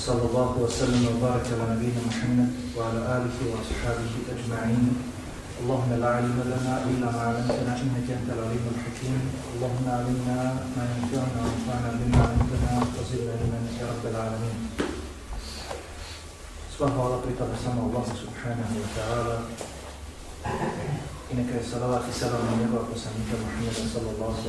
وصلى الله وسلم وبارك على نبينا محمد وعلى آله وأصحابه أجمعين. اللهم لا علم لنا إلا ما علمتنا إنك أنت العليم الحكيم. اللهم علمنا ما ينفعنا وانفعنا بما علمتنا وزدنا علما يا رب العالمين. Sva hvala pripada samo Allah subhanahu wa ta'ala. I neka je salavat i salam na njegova poslanika Muhammeda sallallahu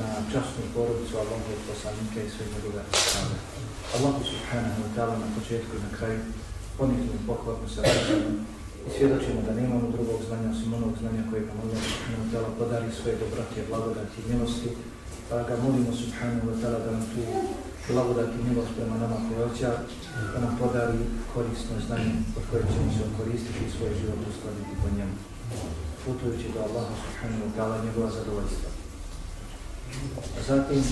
na častnu porodicu Allahovog poslanika i sve njegove ashaabe. Allah subhanahu wa ta'ala na početku i na kraju ponizno i pohvatno se vraćamo i svjedočimo da nemamo drugog znanja osim onog znanja koje nam Allah subhanahu wa ta'ala podari svoje dobrate, blagodati i milosti pa ga molimo subhanahu wa ta'ala da nam tu blagodati i milost prema nama poveća, da nam podari korisno znanje od koje ćemo se koristiti i svoj život uskladiti po njemu, putujući do Allaha subhanahu wa ta'ala njegova zadovoljstva. Zatim,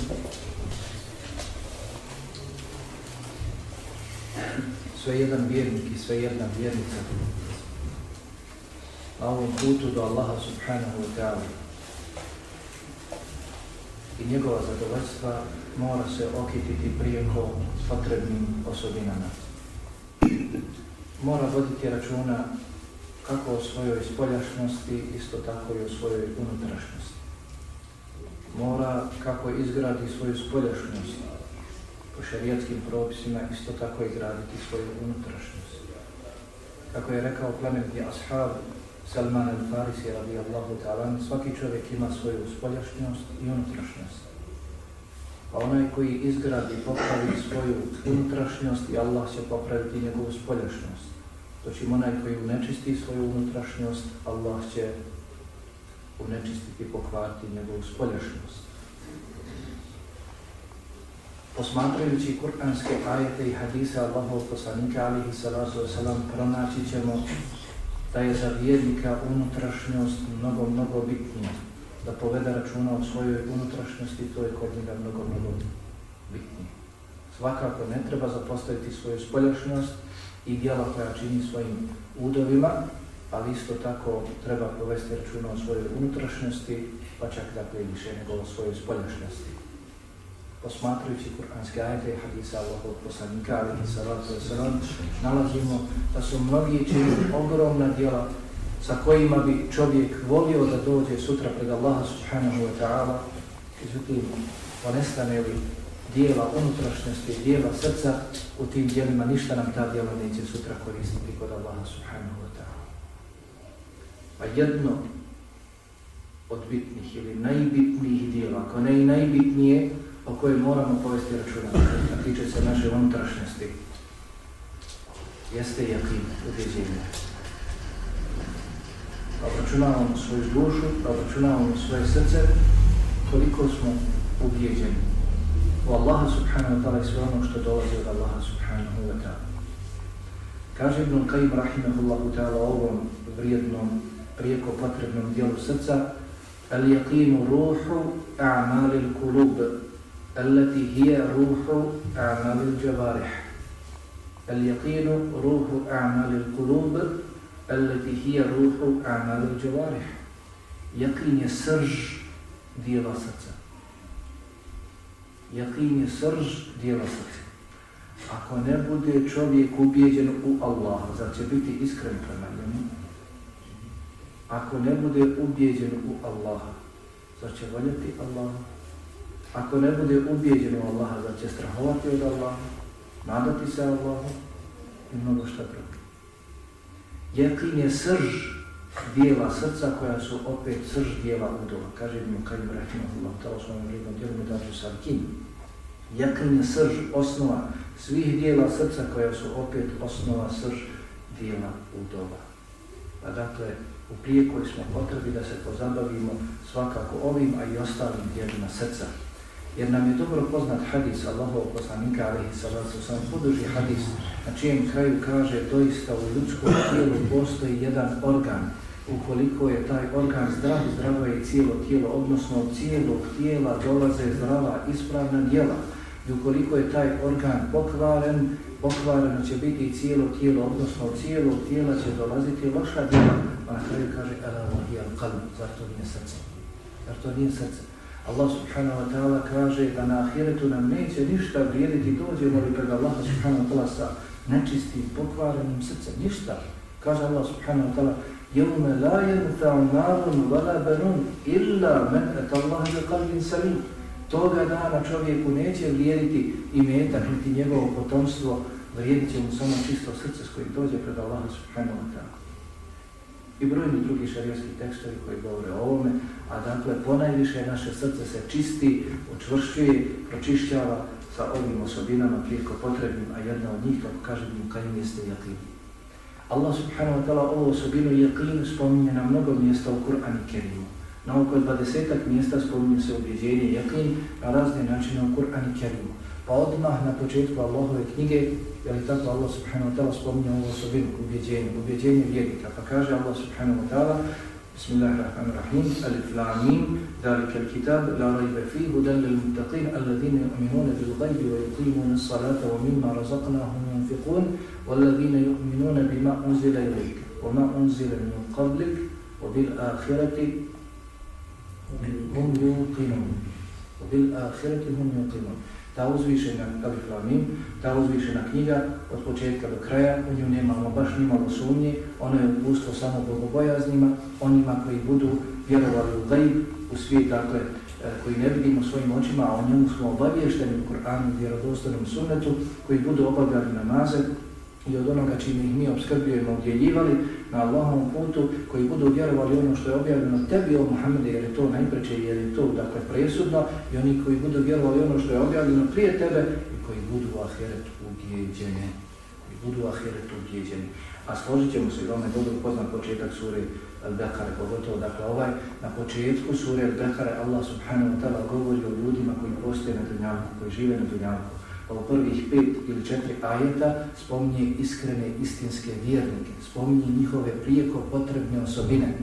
sve jedan vjernik i sve jedna vjernica na ovom putu do Allaha subhanahu wa ta'ala i njegova zadovoljstva mora se okititi prijeko potrebnim osobinama. Mora voditi računa kako o svojoj spoljašnosti, isto tako i o svojoj unutrašnjosti. Mora kako izgradi svoju spoljašnjost po šarijatskim propisima, isto tako izgraditi svoju unutrašnjost. Kako je rekao plemenitni ashab Salman al-Farisi radijallahu ta'ala, svaki čovjek ima svoju spoljašnjost i unutrašnjost. A onaj koji izgradi popravi svoju unutrašnjost i Allah će popraviti njegovu spoljašnjost. Doćim onaj koji unečisti svoju unutrašnjost, Allah će unečistiti i pokvariti njegovu spoljašnjost. Posmatrajući kur'anske ajete i hadise Allahov poslanika alihi salatu wasalam, pronaći ćemo da je za vjernika unutrašnjost mnogo, mnogo bitnija da povede računa o svojoj unutrašnjosti, to je kod njega mnogo, mnogo bitnije. Svakako ne treba zapostaviti svoju spoljašnjost i dijela koja čini svojim udovima, ali isto tako treba povesti računa o svojoj unutrašnjosti, pa čak dakle više nego o svojoj spoljašnjosti. Posmatrujući kuranske ajete i hadisa Allahog poslanika, ali i salatu wasalam, nalazimo da su mnogi čini ogromna djela sa kojima bi čovjek volio da dođe sutra pred Allaha subhanahu wa ta'ala, izvutim, ponestane li dijela unutrašnjosti, dijela srca, u tim dijelima ništa nam ta dijela neće sutra koristiti kod Allaha subhanahu wa ta'ala. Pa jedno od bitnih ili najbitnijih dijela, ako ne i najbitnije, o kojoj moramo povesti računa, a tiče se naše unutrašnjosti, jeste jakin, ubjeđenje pa obračunavamo svoju dušu, pa obračunavamo svoje srce, koliko smo ubjeđeni u Allaha subhanahu wa ta'ala i sve ono što dolazi od Allaha subhanahu wa ta'ala. Kaže Ibn Qayyim rahimahullahu ta'ala ovom vrijednom, prijeko potrebnom dijelu srca al yaqinu ruhu a'mal al-qulub allati hiya ruhu a'mal al-jawarih al yaqinu ruhu a'mal al-qulub التي هي روح أعمال الجوارح يقين je srž dijela srca. Jakin je srž dijela srca. Ako ne bude čovjek ubijeđen u Allaha, zar će biti iskren prema njemu? Ako ne bude ubijeđen u Allaha, zar će voljeti Allaha? Ako ne bude ubijeđen u Allaha, zar će strahovati od Allaha? Nadati se Allaha? I mnogo šta drugo. Jekin je srž dijela srca koja su opet srž dijela udova. Kaže mi Kajim Rahimahullah, ta osnovna vrijedna dijela mi dađu kim. Jeklin je srž, osnova svih dijela srca koja su opet osnova srž dijela udova. Pa dakle, u prijekoj smo potrebi da se pozabavimo svakako ovim, a i ostalim dijelima srca. Jer nam je dobro poznat hadis Allahov poslanika, alihi salatu sam poduži hadis, na čijem kraju kaže doista u ljudskom tijelu postoji jedan organ. Ukoliko je taj organ zdrav, zdravo je cijelo tijelo, odnosno od cijelog tijela dolaze zdrava, ispravna djela. I ukoliko je taj organ pokvaren, pokvareno će biti cijelo tijelo, odnosno od cijelog tijela će dolaziti loša djela A na kraju kaže, ala vahijal kalb, zar to nije srce? Zar to nije srce? Allah subhanahu wa ta'ala kaže da na ahiretu nam neće ništa vrijediti, dođemo li pred Allah subhanahu wa ta'ala sa nečistim, pokvarenim srcem, ništa. Kaže Allah subhanahu wa ta'ala, يَوْمَ لَا يَنْفَعُ نَارٌ وَلَا بَنُونَ إِلَّا مَنْ أَتَ اللَّهِ لِقَلْبٍ سَلِيمٍ Toga dana čovjeku neće vrijediti i metak, niti njegovo potomstvo, vrijedit će mu samo čisto srce s kojim dođe pred Allah subhanahu wa ta'ala. I brojni drugi šarijski tekstovi koji govore o ovome, a dakle ponajviše naše srce se čisti, učvršćuje, pročišćava sa ovim osobinama prijeko potrebnim, a jedna od njih, kako kaže mi, kaj jeste jakin. Allah subhanahu wa ta'ala ovu osobinu jakin spominje na mnogo mjesta u Kur'an i Kerimu. Na oko 20 mjesta spominje se objeđenje jakin na razne načine u Kur'an i Kerimu. Pa odmah na početku Allahove knjige, je li tako Allah subhanahu wa ta'ala spominje ovu osobinu, ubjeđenje, ubjeđenje vjernika. Pa kaže Allah subhanahu wa ta'ala, Bismillahirrahmanirrahim, alif lamim, dalike al kitab, la rajbe fi, hudan lil mutaqin, alladhine uminune bil gajbi, wa yuqimune salata, wa mimma razaqnahum yunfiqun, والذين يؤمنون بما أنزل إليك وما أنزل من قبلك وبالآخرة هم يوقنون وبالآخرة هم يوقنون ta uzvišena Alif ta uzvišena knjiga od početka do kraja, u nju nemamo baš nimalo sumnje, ono je upustvo samo bogobojaznima, onima koji budu vjerovali u gajb, u svijet, dakle, e, koji ne vidimo svojim očima, a o njemu smo obavješteni u Kur'anu, vjerodostanom sunnetu, koji budu obavljali namaze, i od onoga čime ih mi obskrbljujemo, udjeljivali na Allahovom putu, koji budu vjerovali ono što je objavljeno tebi o Muhammede, jer je to najpreće, jer je to dakle presudno, i oni koji budu vjerovali ono što je objavljeno prije tebe i koji budu u ahiretu ubjeđeni. Koji budu u ahiretu. A složit ćemo se, vam je dobro poznat početak suri Al-Bekare, pogotovo dakle ovaj, na početku suri Al-Bekare Allah subhanahu wa ta'ala govori o ljudima koji postoje na dunjavku, koji žive na dunjavku kao prvih pet ili četiri ajeta spominje iskrene istinske vjernike, spominje njihove prijeko potrebne osobine.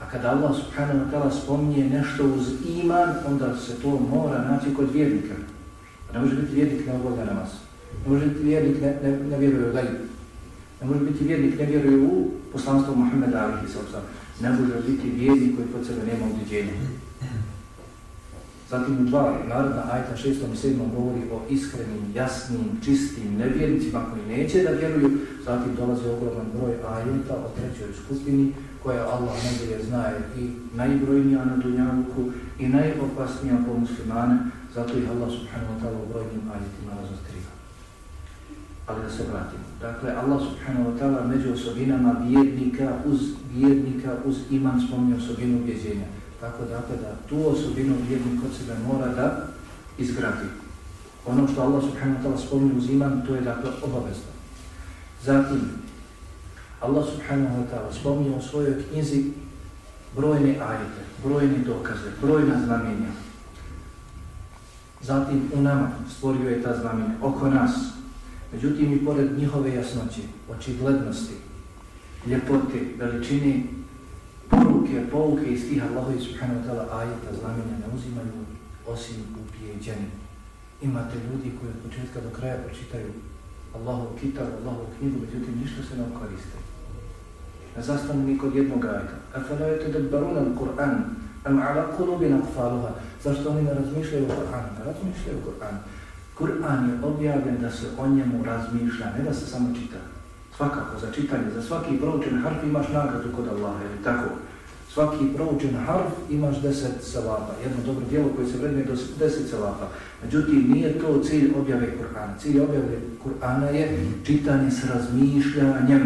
A kada Allah subhanahu wa ta'ala spominje nešto uz iman, onda se to mora naći kod vjernika. Pa ne može biti vjernik ne obavlja namaz. Ne može biti vjernik ne, ne, ne vjeruje u dalju. Ne može biti vjernik ne vjeruje u poslanstvo Muhammeda alihi sallam. Ne može biti vjernik koji pod sebe nema ubiđenja. Zatim u dva narodna ajta šestom i sedmom govori o iskrenim, jasnim, čistim nevjernicima koji neće da vjeruju. Zatim dolazi ogroman broj ajeta o trećoj skupini koja Allah najbolje znaje i najbrojnija na dunjavuku i najopasnija po muslimane. Zato ih Allah subhanahu wa ta'ala u brojnim ajetima razostriva. Ali da se vratimo. Dakle, Allah subhanahu wa ta'ala među osobinama vjernika uz vjernika uz iman spominje osobinu ubjeđenja. Tako dakle da tu osobinu vjernik kod sebe mora da izgradi. Ono što Allah subhanahu wa ta'ala spominje uz iman, to je dakle obavezno. Zatim, Allah subhanahu wa ta'ala spominje u svojoj knjizi brojne ajete, brojne dokaze, brojna znamenja. Zatim u nama stvorio je ta znamenja, oko nas. Međutim i pored njihove jasnoće, očiglednosti, ljepote, veličine, poruke, pouke iz tih Allahovi subhanahu wa ta'ala ajeta znamenja ne uzimaju osim upijeđeni. Imate ljudi koji od početka do kraja pročitaju Allahov kitab, Allahov knjigu, međutim ništa se ne koriste. Na zastanu ni kod jednog ajeta. Afala je to debbaruna Kur'an, am ala kulubina kfaluha. Zašto oni ne razmišljaju o Kur'an? Ne razmišljaju o Kur'an. Kur'an je objavljen da se o njemu razmišlja, ne da se samo čita. Svakako, za čitanje, za svaki proučen harf imaš nagradu kod Allaha, ili tako? Svaki proučen harf imaš deset salapa, jedno dobro djelo koje se vredne do deset salapa. Međutim, nije to cilj objave Kur'ana. Cilj objave Kur'ana je čitanje s razmišljanjem.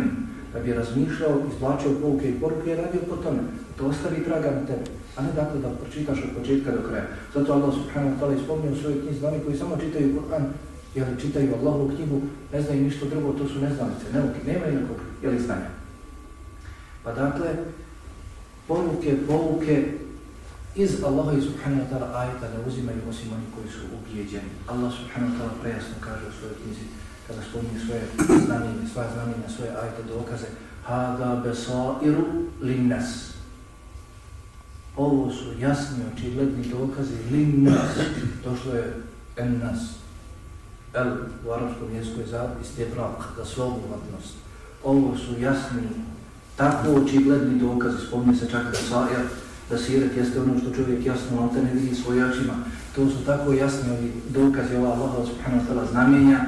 Da bi razmišljao, izvlačio pouke i poruke i radio po tome. To ostavi traga na tebe. A ne dakle da pročitaš od početka do kraja. Zato Allah subhanahu wa ta'ala ispomnio u svojoj knjizi oni koji samo čitaju Kur'an, jel čitaju Allahovu knjigu, ne znaju ništa drugo, to su neznalice, neuke, nema nikog, jel znanja. Pa dakle, poruke, pouke iz Allaha i subhanahu wa ta'ala ajeta ne uzimaju osim oni koji su ubijeđeni. Allah subhanahu wa ta'ala prejasno kaže u svojoj knjizi kada spominje svoje znamenje, svoje znamenje, svoje ajete dokaze Hada besairu linnas. Ovo su jasni, očigledni dokazi linnas. Došlo je ennas El u arabskom jeziku je zapis te brak, za svobovatnost. Ovo su jasni, tako očigledni dokazi, spominje se čak da svaja, Da siret jeste ono što čovjek jasno na ne vidi svoj očima. To su tako jasni ovi dokazi ova Allah subhanahu wa ta'ala znamenja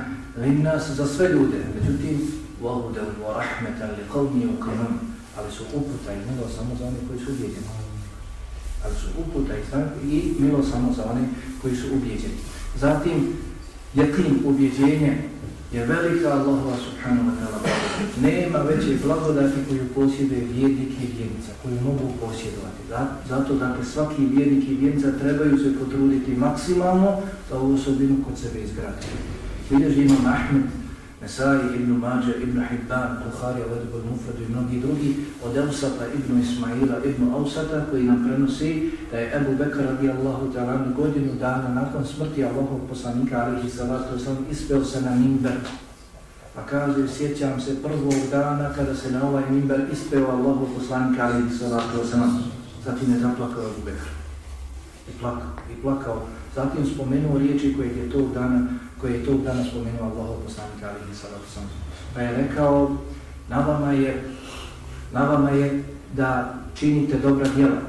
nas za sve ljude. Međutim, وَهُدَ وَرَحْمَةً لِقَوْمِ وَقَمَمْ Ali su uputa i milo samo za one koji su ubijeđeni. Ali su uputa i milo samo za one koji su ubijeđeni. Zatim, jakim ubjeđenjem je velika Allahova subhanahu wa ta'ala blagodat. Nema veće blagodati koju posjeduje vjernik i vjernica, koju mogu posjedovati. Zato, dakle, svaki vjernik i vjernica trebaju se potruditi maksimalno da ovu osobinu kod sebe izgrati. Vidješ, imam Ahmed, Nesai, Ibn Mađe, Ibn Hibban, Bukhari, Vedbol Mufradu i mnogi drugi, od Eusata, Ibn Ismaila, Ibn Ausata, koji nam prenosi da je Ebu Bekr radijallahu ta'ala godinu dana nakon smrti Allahog poslanika, alihi salatu wasalam, ispeo se na Mimber. Pa kaže, sjećam se prvog dana kada se na ovaj Mimber ispeo Allahog poslanika, alihi salatu wasalam. Zatim je zaplakao Ebu Bekr. I plakao, i plakao. Zatim spomenuo riječi koje je tog dana koje je tu dana spomenuo Allah poslanik alihi salatu sam. Pa je rekao, na vama je, na vama je da činite dobra djela.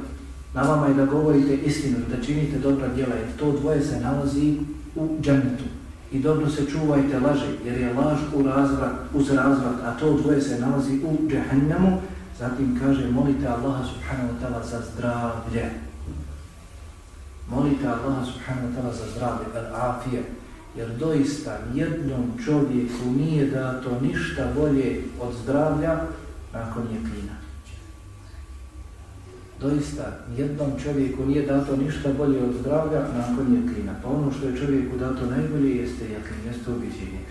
Na vama je da govorite istinu, da činite dobra djela, jer to dvoje se nalazi u džennetu. I dobro se čuvajte laži, jer je laž u razvrat, uz razvrat, a to dvoje se nalazi u džehennemu. Zatim kaže, molite Allaha subhanahu wa ta'ala za zdravlje. Molite Allaha subhanahu wa ta'ala za zdravlje, al-afije, jer doista jednom čovjeku nije dato ništa bolje od zdravlja nakon jeklina. Doista jednom čovjeku nije dato ništa bolje od zdravlja nakon jeklina. Pa ono što je čovjeku dato najbolje jeste jeklin, jeste ubiđenje.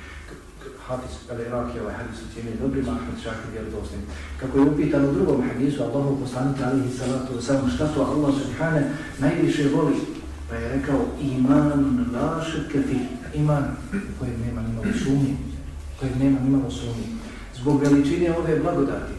Hafiz al-Iraq je ovaj hadis u cijeni dobri, Mahmed Šakir je dostin. Kako je upitan u drugom hadisu, Allahu poslanika alihi salatu wasalam, šta to Allah subhane najviše voli? Pa je rekao, iman la širke iman kojeg nema nimalo sumnje, kojeg nema nimalo sumnje. Zbog veličine ove blagodati,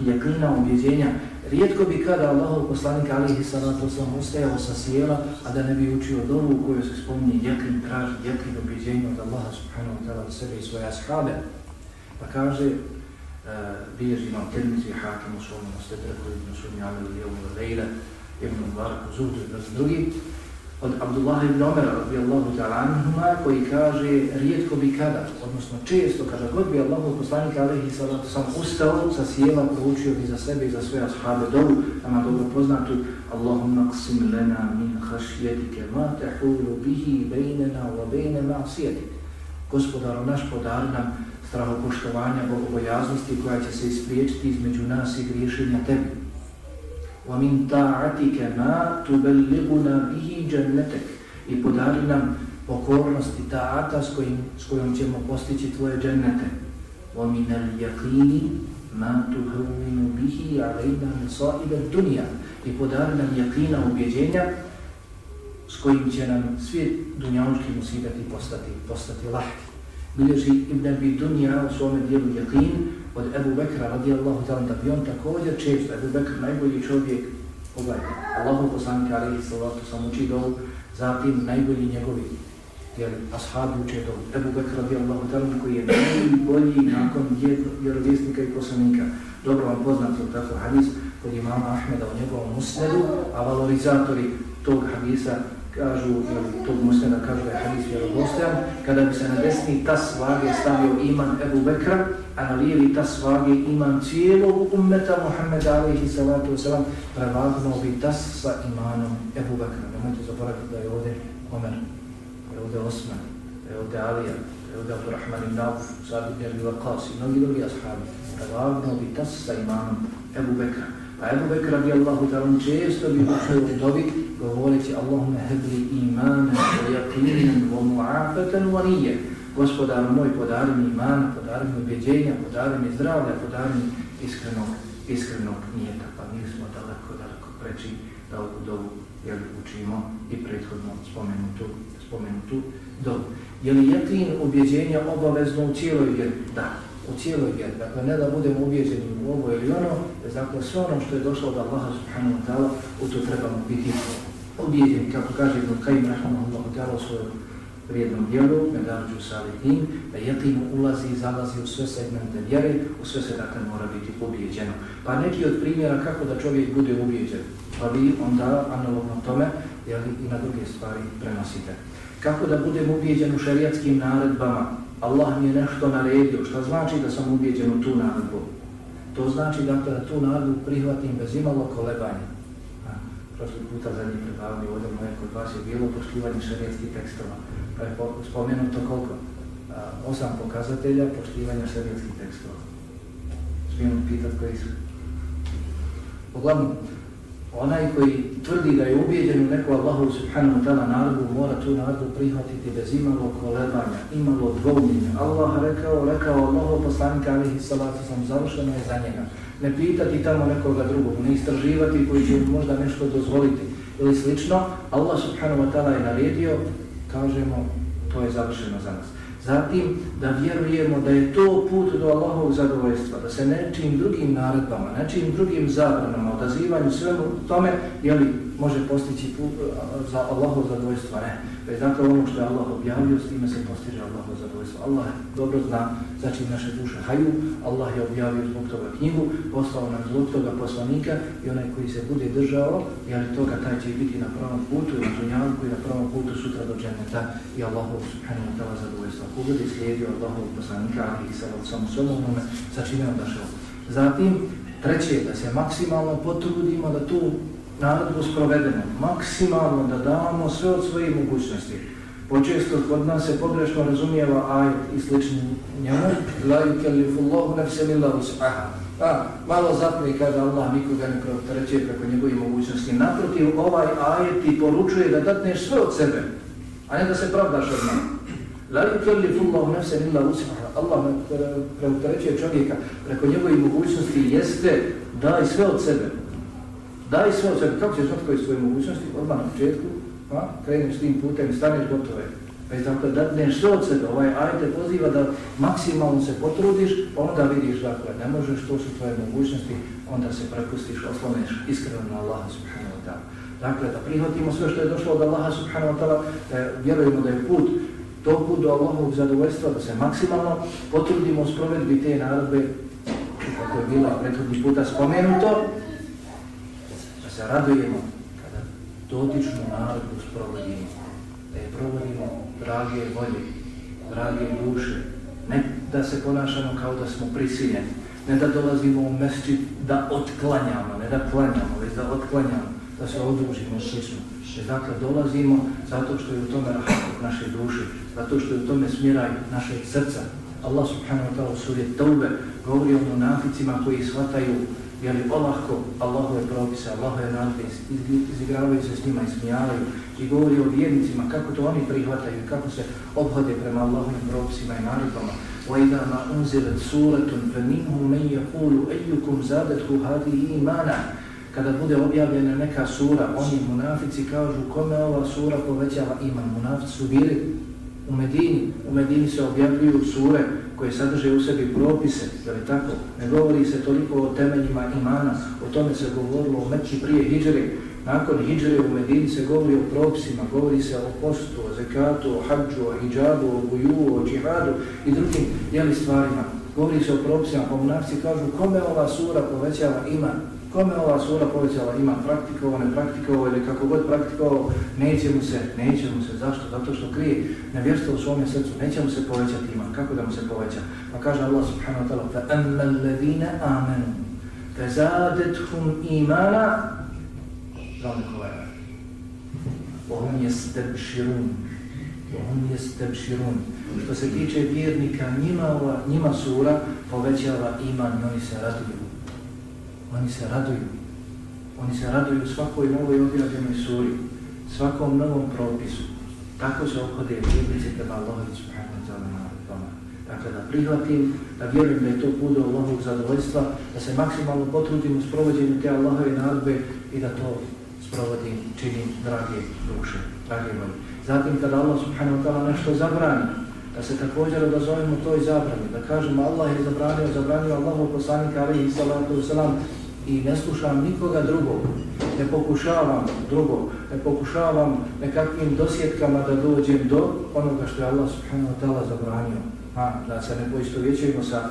jaklina objeđenja, rijetko bi kada Allahov poslanik alihi salatu sam ustajao sa sjela, a da ne bi učio dovu u kojoj se spominje jaklin traži, jaklin objeđenja od Allaha subhanahu wa ta'ala od sebe i svoje ashabe. Pa kaže, e, bilježi imam termici hakim u svom ostedreku, ibn sunni u lijevu lejle, ibn Mubarak zuhdu i drugi, od Abdullah ibn Omer radijallahu ta'ala anhuma koji kaže rijetko bi kada, odnosno često kada god bi Allahov poslanik alaihi salatu sam ustao sa sjela proučio bi za sebe i za svoje ashabe dovu, nama dobro poznatu Allahumma qsim lana min hašjetike ma tahulu bihi bejnena wa bayna ma'siyatik. Gospodaru naš podar nam strahopoštovanja, bogobojaznosti koja će se ispriječiti između nas i griješenja tebi. وَمِنْ تَعَتِكَ مَا تُبَلِّغُنَا بِهِ جَنَّتَكَ I podari nam pokornost i ta'ata s, s kojom ćemo postići tvoje džennete. وَمِنَ الْيَقِينِ مَا تُهَوِّنُ بِهِ عَلَيْنَا مِصَائِبَ الدُّنْيَا I podari nam jakina ubjeđenja s kojim će nam svi dunjavnički musibeti postati, postati lahki. Bilježi Ibn Abi Dunja u svome dijelu jakin od Ebu Bekra radijallahu ta'ala da bi on također često, Ebu Bekr najbolji čovjek, pogledajte, Allahu poslanika alihi sallatu sam uči dolu, zatim najbolji njegovi, jer ashabi uče dolu, Ebu Bekr radijallahu ta'ala koji je najbolji nakon vjerovjesnika i poslanika. Dobro vam poznat je tako hadis kod imama Ahmeda u njegovom musnedu, a valorizatori tog hadisa kažu, tog muslima kažu da je hadis vjerobostojan, kada bi se na desni tas vage stavio iman Ebu Bekra, a na lijevi tas vage imam cijelog ummeta Muhammeda alaihi salatu wasalam, prevagnuo bi tas sa imanom Ebu Bekra. Nemojte zaboraviti da je ovdje Omer, da je ovdje Osman, da je ovdje Alija, da je ovdje Abdurrahman ibn Auf, Sadi ibn Abi Waqas i mnogi drugi ashabi. Prevagnuo bi tas sa imanom Ebu Bekra. Pa Ebu Bekr radijallahu ta'ala često bi učeo u dobi govoreći Allahumma hebli imanan, wa yaqinan wa mu'afatan wa nije. Gospodaru moj, podari mi imana, podari mi objeđenja, podari mi zdravlja, podari mi iskrenog, iskrenog nijeta. Pa mi smo daleko, daleko preći da ovu dobu jel, učimo i prethodno spomenutu, spomenutu dobu. Je li jakin objeđenja obavezno u cijeloj vjeri? Da u cijeloj vjeri. Dakle, ne da budemo ubijeđeni u ovo ili ono, jer dakle, sve ono što je došlo od Allaha subhanahu wa ta'ala, u to trebamo biti ubijeđeni, kako kaže Ibn Qajim rahmanahu ta'ala u svojoj vrijednom djelu, Medarđu Salihin, da jetim ulazi i zalazi u sve segmente vjere, u sve se dakle mora biti ubijeđeno. Pa neki od primjera kako da čovjek bude ubijeđen. Pa vi onda analogno tome jeli, i na druge stvari prenosite. Kako da budem ubijeđen u šariatskim naredbama? Allah mi je nešto naredio. što znači da sam ubijeđen u tu naredbu? To znači dakle, da tu naredbu prihvatim bez imalo kolebanja. Prošli puta zadnji predavni ovdje moje kod vas je bilo poštivanje šarijetskih tekstova. Pa je spomenuto koliko? A, osam pokazatelja poštivanja šarijetskih tekstova. Smijem pitat koji su. Uglavnom, onaj koji tvrdi da je ubijeđen u neku Allahu subhanahu ta'ala narodu, mora tu narodu prihvatiti bez imalo kolebanja, imalo dvomljenja. Allah rekao, rekao Allahu poslanika alihi salatu sam završeno je za njega. Ne pitati tamo nekoga drugog, ne istraživati koji će možda nešto dozvoliti ili slično. Allah subhanahu wa ta'ala je naredio, kažemo, to je završeno za nas. Zatim da vjerujemo da je to put do Allahovog zadovoljstva, da se nečim drugim naredbama, nečim drugim zabranama, odazivanju svemu tome, jeli, može postići put e, za Allahov zadovoljstva. Ne. Već zato ono što je Allah objavio, s time se postiže Allahov zadovoljstvo. Allah dobro zna za čim naše duše haju, Allah je objavio zbog toga knjigu, poslao nam zbog toga poslanika i onaj koji se bude držao, jeli toga taj će biti na pravom putu i na dunjavku i na pravom putu sutra do dženeta i Allahov subhanahu wa ta'ala zadovoljstva. Ko bude slijedio Allahov poslanika, ali i sa samo svojom sa čime on došao. Zatim, treće, da se maksimalno potrudimo da tu narodu sprovedemo, maksimalno da damo sve od svoje mogućnosti. Počesto kod nas se pogrešno razumijeva ajet i slični njemu, la yukellifu Allahu nefse milla us'aha. Pa, malo zapne kaže Allah nikoga ne preopterećuje preko njegovih mogućnosti. Naprotiv, ovaj ajet ti poručuje da datneš sve od sebe, a ne da se pravdaš od. La yukallifu Allahu nafsan illa wus'aha. Allah ne preopterećuje čovjeka preko njegovih mogućnosti jeste daj sve od sebe. Daj sve od sebe, kako ćeš znati koje svoje mogućnosti, odmah na početku, pa, kreneš tim putem, staneš gotove. Već dakle, da dneš sve od sebe, ovaj ajte poziva da maksimalno se potrudiš, pa onda vidiš, dakle, ne možeš, to su tvoje mogućnosti, onda se prepustiš, osloneš iskreno na Allaha subhanahu wa ta'ala. Dakle, da prihvatimo sve što je došlo od Allaha subhanahu wa ta'ala, da vjerujemo da je put, to do Allahovog zadovoljstva, da se maksimalno potrudimo s provedbi te narodbe, kako je bila prethodni puta spomenuto, se radujemo kada dotičnu narodbu sprovodimo, da je provodimo drage volje, drage duše, ne da se ponašamo kao da smo prisiljeni, ne da dolazimo u mesčit da otklanjamo, ne da klanjamo, već da otklanjamo, da se odužimo slično. Dakle, dolazimo zato što je u tome rahmat naše duše, zato što je u tome smjeraj naše srca. Allah subhanahu wa ta'ala u suri Taube govori o monaficima koji shvataju jer je olahko Allahove propise, Allahove nadbe, izigravaju se s njima i smijavaju i govori o vjernicima kako to oni prihvataju i kako se obhode prema Allahovim propisima i naredbama. وَإِذَا مَا أُنْزِلَتْ سُورَةٌ فَمِنْهُمْ مَنْ يَقُولُ أَيُّكُمْ زَادَتْهُ هَذِهِ إِمَانًا Kada bude objavljena neka sura, oni munafici kažu kome ova sura povećava iman. Munafici su bili u Medini. U Medini se objavljuju sure koje sadrže u sebi propise, je li tako? Ne govori se toliko o temeljima imana, o tome se govorilo o Meči prije hijđere. Nakon hijđere u Medini se govori o propisima, govori se o postu, o zekatu, o hađu, o hijđabu, o guju, o džihadu i drugim jeli stvarima. Govori se o propisima, pa munafici kažu kome ova sura povećava iman, kome ova sura povećala ima praktikovo, ne praktikovo ili kako god praktikovo, neće mu se, neće mu se, zašto? Zato što krije nevjerstvo u svome srcu, neće mu se povećati iman, kako da mu se poveća? Pa kaže Allah subhanahu wa ta'ala, فَأَمَّا الَّذِينَ آمَنُوا فَزَادَتْهُمْ إِمَانًا Žalne kolega. وَهُمْ يَسْتَبْشِرُونَ وَهُمْ يَسْتَبْشِرُونَ Što se tiče vjernika, njima, njima sura povećava iman i oni se raduju. Oni se raduju. Oni se raduju svakoj novoj objavljenoj suri, svakom novom propisu. Tako se obhode vjernice prema Allahovi subhanahu wa ta'ala. Dakle, da prihvatim, da vjerujem da je to put do Allahovog zadovoljstva, da se maksimalno potrudim u sprovođenju te Allahove narodbe i da to sprovodim, činim drage duše, drage volje. Zatim, kada Allah subhanahu wa ta'ala nešto zabrani, da se također odazovemo toj zabrani, da kažemo Allah je zabranio, zabranio Allahu poslanika alaihi salatu wasalam i ne slušam nikoga drugog, ne pokušavam drugog, ne pokušavam nekakvim dosjetkama da dođem do onoga što je Allah subhanahu wa ta'ala zabranio. Ha, da se ne poistovjećujemo sa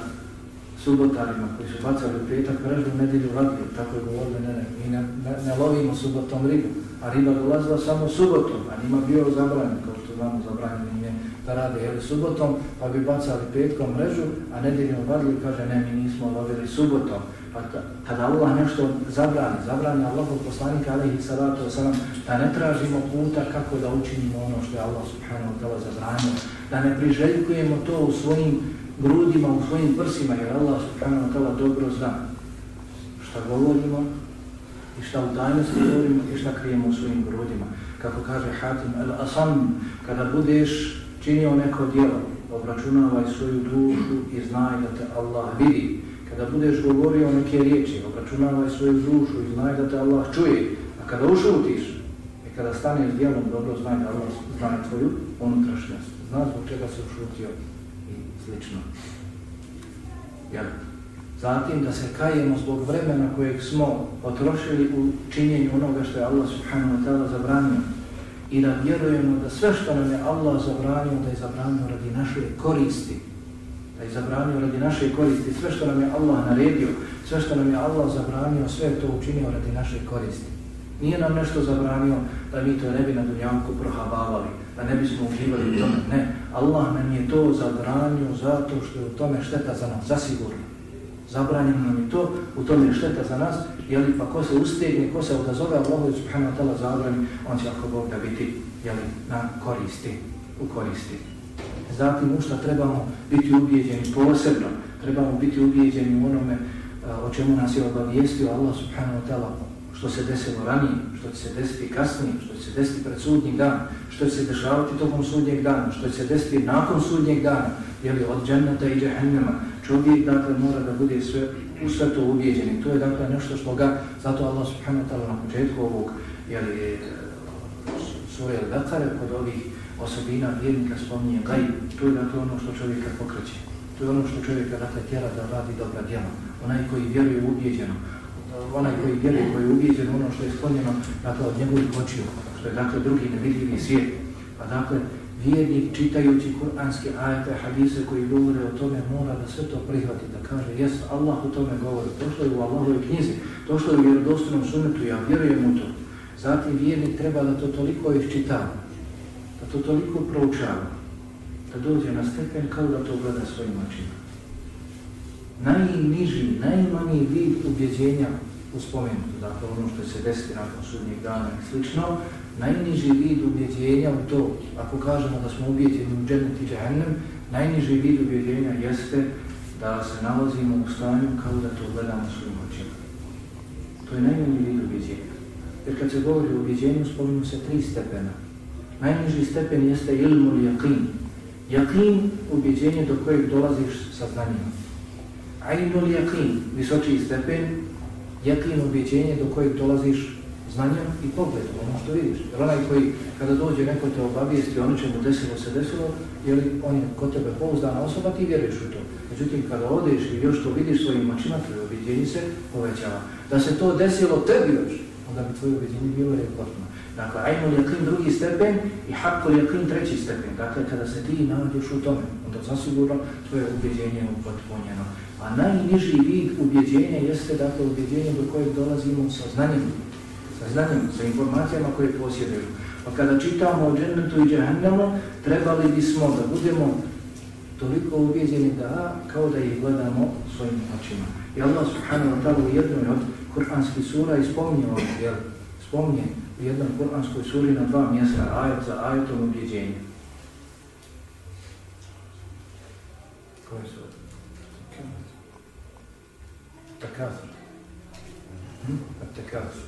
subotarima koji su bacali u petak mrežu u nedjelju vadili, tako je govorili, ne, ne, mi ne, ne, ne lovimo subotom ribu, a riba dolazila samo subotom, a njima bio zabranjen, kao što znamo zabranjen je da rade jeli subotom, pa bi bacali petkom mrežu, a nedjeljom vadili, kaže, ne, mi nismo lovili subotom. Pa kada Allah nešto zabrani, zabrani Allahov poslanika, ali i salatu wasalam, da ne tražimo puta kako da učinimo ono što je Allah subhanahu wa ta'ala zabranio, da ne priželjkujemo to u svojim grudima, u svojim prsima, jer Allah subhanahu wa ta'ala dobro zna šta govorimo i šta u tajnosti govorimo i šta krijemo u svojim grudima. Kako kaže Hatim al-Asam, kada budeš činio neko djelo, obračunavaj svoju dušu i znaj da te Allah vidi. Kada budeš govorio neke riječi, obračunavaj svoju dušu i znaj da te Allah čuje. A kada ušutiš i kada staneš djelom, dobro znaj da Allah zna tvoju unutrašnjost. Zna zbog čega se ušutio slično. Ja. Zatim da se kajemo zbog vremena kojeg smo potrošili u činjenju onoga što je Allah subhanahu wa ta'ala zabranio i da vjerujemo da sve što nam je Allah zabranio, da je zabranio radi naše koristi. Da je zabranio radi naše koristi. Sve što nam je Allah naredio, sve što nam je Allah zabranio, sve to učinio radi naše koristi. Nije nam nešto zabranio da mi to ne bi na dunjanku prohabavali, da ne bismo uživali u tome. Ne, Allah nam je to zabranio zato što je u tome šteta za nas, zasigurno. Zabranjeno nam je to, u tome je šteta za nas, jeli, pa ko se ustegne, ko se odazove Allahu subhanahu wa ta'ala zabrani, on će ako Bog da biti jeli, na koristi, u koristi. Zatim u što trebamo biti ubijeđeni posebno, trebamo biti ubijeđeni u onome eh, o čemu nas je obavijestio Allah subhanahu wa ta'ala što se desilo ranije, što će se desiti kasnije, što će se desiti pred sudnjeg dana, što će se dešavati tokom sudnjeg dana, što će se desiti nakon sudnjeg dana, jeli, od džennata i džahennema. Čovjek dakle mora da bude sve u sve to ubijeđeni. To je dakle nešto što ga, zato Allah subhanahu wa ta'ala na početku ovog jeli, e, sura al-Baqara kod ovih osobina vjernika spominje gaj. To je dakle ono što čovjeka pokreće. To je ono što čovjeka dakle tjera da radi dobra djela. Onaj koji vjeruje ubijeđeno, onaj koji vjeruje, koji je ubijeđen ono što je sklonjeno dakle, od njegovih očiju, što je dakle drugi nevidljivi svijet. Pa dakle, vjernik čitajući kuranske ajete, hadise koji govore o tome, mora da sve to prihvati, da kaže, jes, Allah u tome govori, to što je u Allahove knjizi, to što je u vjerodostanom sunetu, ja vjerujem u to. Zatim vjernik treba da to toliko iščitava, da to toliko proučava, da dođe na stepen kao da to gleda svojim očima najniži, najmanji vid ubjeđenja u spomenutu, dakle ono što se desiti nakon sudnjeg dana i slično, najniži vid ubjeđenja u to, ako kažemo da smo ubjeđeni u džennet i džahennem, najniži vid ubjeđenja jeste da se nalazimo u stanju kao da to gledamo svojim očima. To je najmanji vid ubjeđenja. Jer kad se govori o ubjeđenju, spominu se tri stepena. Najniži stepen jeste ilmu ili jakin. Jakin, ubjeđenje do kojeg dolaziš sa znanjima. Ainul yakin, visočiji stepen, yakin objeđenje do kojeg dolaziš znanjem i pogledom, ono što vidiš. Jer onaj koji, kada dođe neko te obavijesti, ono će mu desilo se desilo, jer on je kod tebe pouzdana osoba, ti vjeruješ u to. Međutim, kada odeš i još to vidiš svojim očima, tvoje objeđenje se povećava. Da se to desilo tebi još, onda bi tvoje objeđenje bilo rekordno. Dakle, ajmo jakin drugi stepen i hakko jakin treći stepen. Dakle, kada se ti nađeš u tome, onda zasigurno tvoje ubjeđenje je upotpunjeno. A najniži vid ubjeđenja jeste dakle ubjeđenje do kojeg dolazimo sa znanjem, sa znanjem, sa informacijama koje posjedaju. Pa kada čitamo o džennetu i džahennemu, trebali bismo da budemo toliko ubjeđeni da, kao da ih gledamo svojim očima. I Allah subhanahu wa ta'ala u jednoj od kuranskih sura ispominje jel? Spominje u jednom kuranskoj suri na dva mjesta, ajet za ajetom ubjeđenja. Koje su التكاثر التكاثر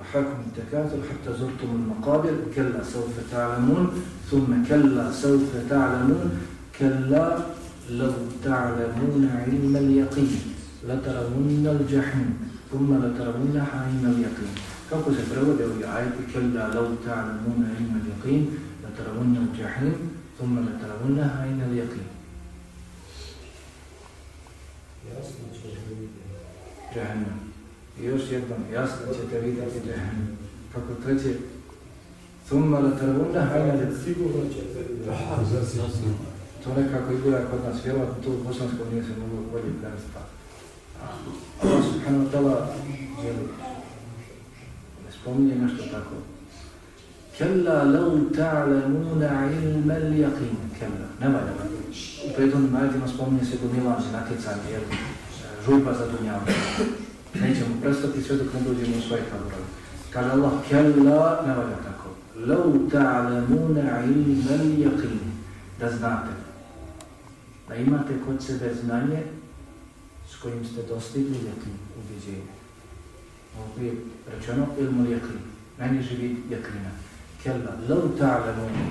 وحكم التكاثر حتى زرتم المقابر كلا سوف تعلمون ثم كلا سوف تعلمون كلا لو تعلمون علم اليقين لترون الجحيم ثم لترون عين اليقين kako se prevode ovi ajeti kella law ta'lamuna ilma al-yaqin la tarawunna al-jahim thumma la tarawunnaha 'ayna al-yaqin jasno će vidjeti. I još jednom, jasno ćete vidjeti džahannam. Kako treće, thumma la tarawunna hayna sigurno ćete vidjeti. To nekako izgleda kod nas, vjerovatno to u bosanskom nije se moglo bolje prenospati. Allah subhanahu wa ta'ala želi. Spominje nešto tako. Kalla lau ta'lamuna ilma l-yaqin. Kalla. Nema nema. U predvodnim ajatima spominje se gomilanci, natjecanje, jel? Žujba za dunjavu. Nećemo prestati sve dok ne dođemo u svoje kabura. Kaže Allah, kalla, ne valja tako. Lau ta'lamuna ilma l-yaqin. Da znate. Da imate kod sebe znanje s kojim ste dostigli jakin, ubjeđenje. Ovo je rečeno ilmu jakin, najniži vid jakina. Kella, lau ta'lamuna.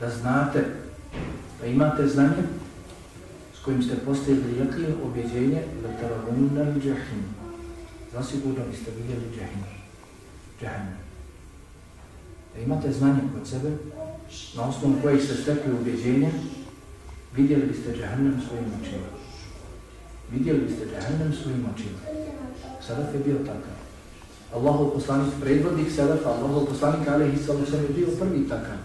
Da znate, da imate znanje s kojim ste postigli jakin, objeđenje, la taravunna l-jahim. Zasigurno biste vidjeli jahim. Jahim. Da imate znanje kod sebe, na osnovu kojih ste stekli objeđenje, vidjeli biste džahnem svojim očima. Vidjeli biste džahnem svojim očima. Sadaf je bio takav. Allahov poslanik predvodnik Selefa, Allahov poslanik Alehi Salusan je bio prvi takav.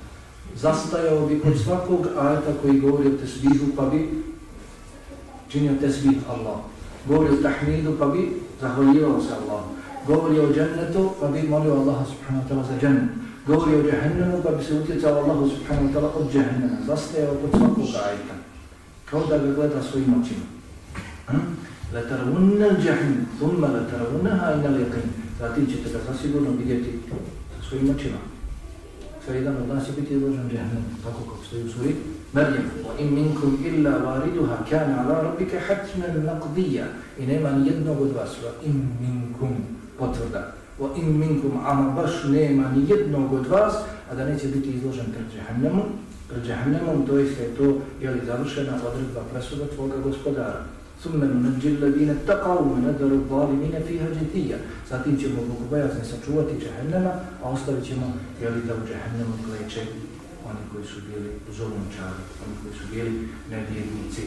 Zastajao bi kod svakog ajeta koji govori o tesbihu pa bi činio tesbih Allah. Govori o tahmidu pa bi zahvaljivao se Allah. Govori o džennetu pa bi molio Allaha subhanahu wa ta'ala za džennet govori o džahennemu pa bi se utjecao Allahu subhanahu wa ta'ala od džahennema. Zastajao kod svakog ajeta. Kao da ga gleda svojim očima. Hm? Letaravunna džahennem, thumma letaravunnaha ina liqin. Zatim ćete ga zasigurno vidjeti sa svojim očima. Sve jedan od nas je biti izložen džahennemu. Tako kako stoji u suri. Merjem, wa in minkum illa variduha kana ala rabbika hatman naqdija. I nema ni jednog od vas, wa in minkum potvrda wa in minkum ama baš nema ni jednog od vas, a da neće biti izložen pred džahannamom, pred džahannamom, to je to, je li završena odredba presuda tvoga gospodara. Summenu nadžil ladine taqavu nadaru zalimine fiha džetija. Zatim ćemo bogobojazne sačuvati džehennema a ostavit ćemo, jeli da u džehennemu kleče oni koji su bili zulumčari, oni koji su bili nevjernici.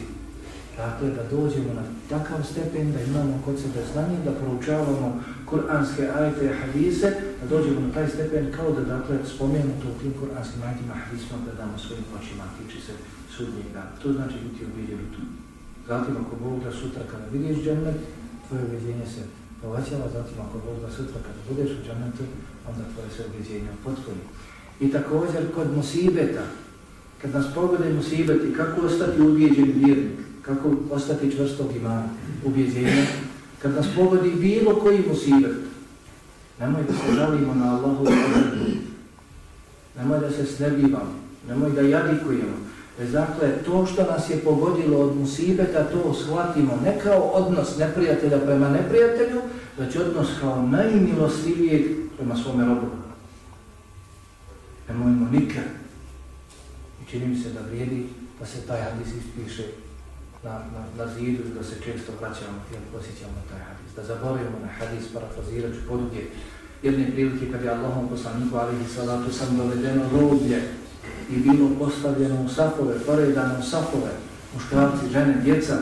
Dakle, da dođemo na takav stepen, da imamo kod sebe znanje, da proučavamo kuranske ajte i hadise, da dođemo na taj stepen kao da, dakle, spomenuto u tim kuranskim ajtima hadisma hadisima da damo svojim očima, tiče se sudnjega. To znači biti ubiđen tu. Zatim, ako Bog da sutra kada vidiš džennet, tvoje ubiđenje se povaćava, zatim ako Bog da sutra kada budeš u džennetu, onda tvoje se ubiđenje potpuni. I također kod musibeta, kad nas pogode musibeti, kako ostati ubijeđen vjernik? kako ostati čvrstog imana, ubjeđenja, kad nas pogodi bilo koji musibet, nemoj da se žalimo na Allahu nemoj da se snebivamo, nemoj da jadikujemo, Već dakle, to što nas je pogodilo od musibeta, to shvatimo ne kao odnos neprijatelja prema neprijatelju, već odnos kao najmilostivijeg prema svome robu. Nemojmo nikad. I čini mi se da vrijedi da se taj hadis ispiše na, na, na zidu da se često vraćamo i posjećamo taj hadis. Da zaboravimo na hadis, parafrazirat ću poduge jedne prilike kad je Allahom poslaniku alihi salatu sam dovedeno roblje i bilo postavljeno u safove, poredano u safove, muškarci, žene, djeca.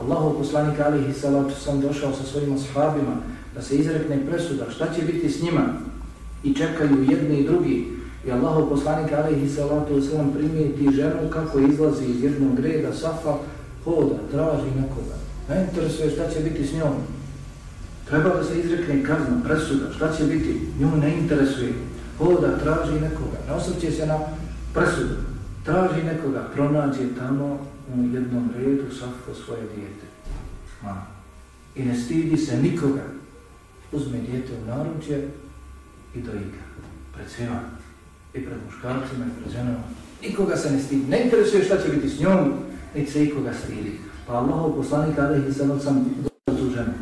Allahov poslanik alihi salatu sam došao sa svojim ashabima da se izrekne presuda šta će biti s njima i čekaju jedni i drugi. I Allahov poslanik alihi salatu sam primijeti ženu kako izlazi iz jednog reda safa hoda, traži nekoga. Ne interesuje šta će biti s njom. Treba da se izrekne kazna, presuda, šta će biti, nju ne interesuje. Hoda, traži nekoga, ne osrće se na presudu. Traži nekoga, pronađe tamo u jednom redu safko svoje dijete. Ma. I ne stidi se nikoga. Uzme dijete u naručje i do iga. Pred svima. I pred muškarcima i pred ženama. Nikoga se ne stidi. Ne interesuje šta će biti s njom, niti se ikoga stidi. Pa Allah, poslanik Alehi Salot sam došao tu ženu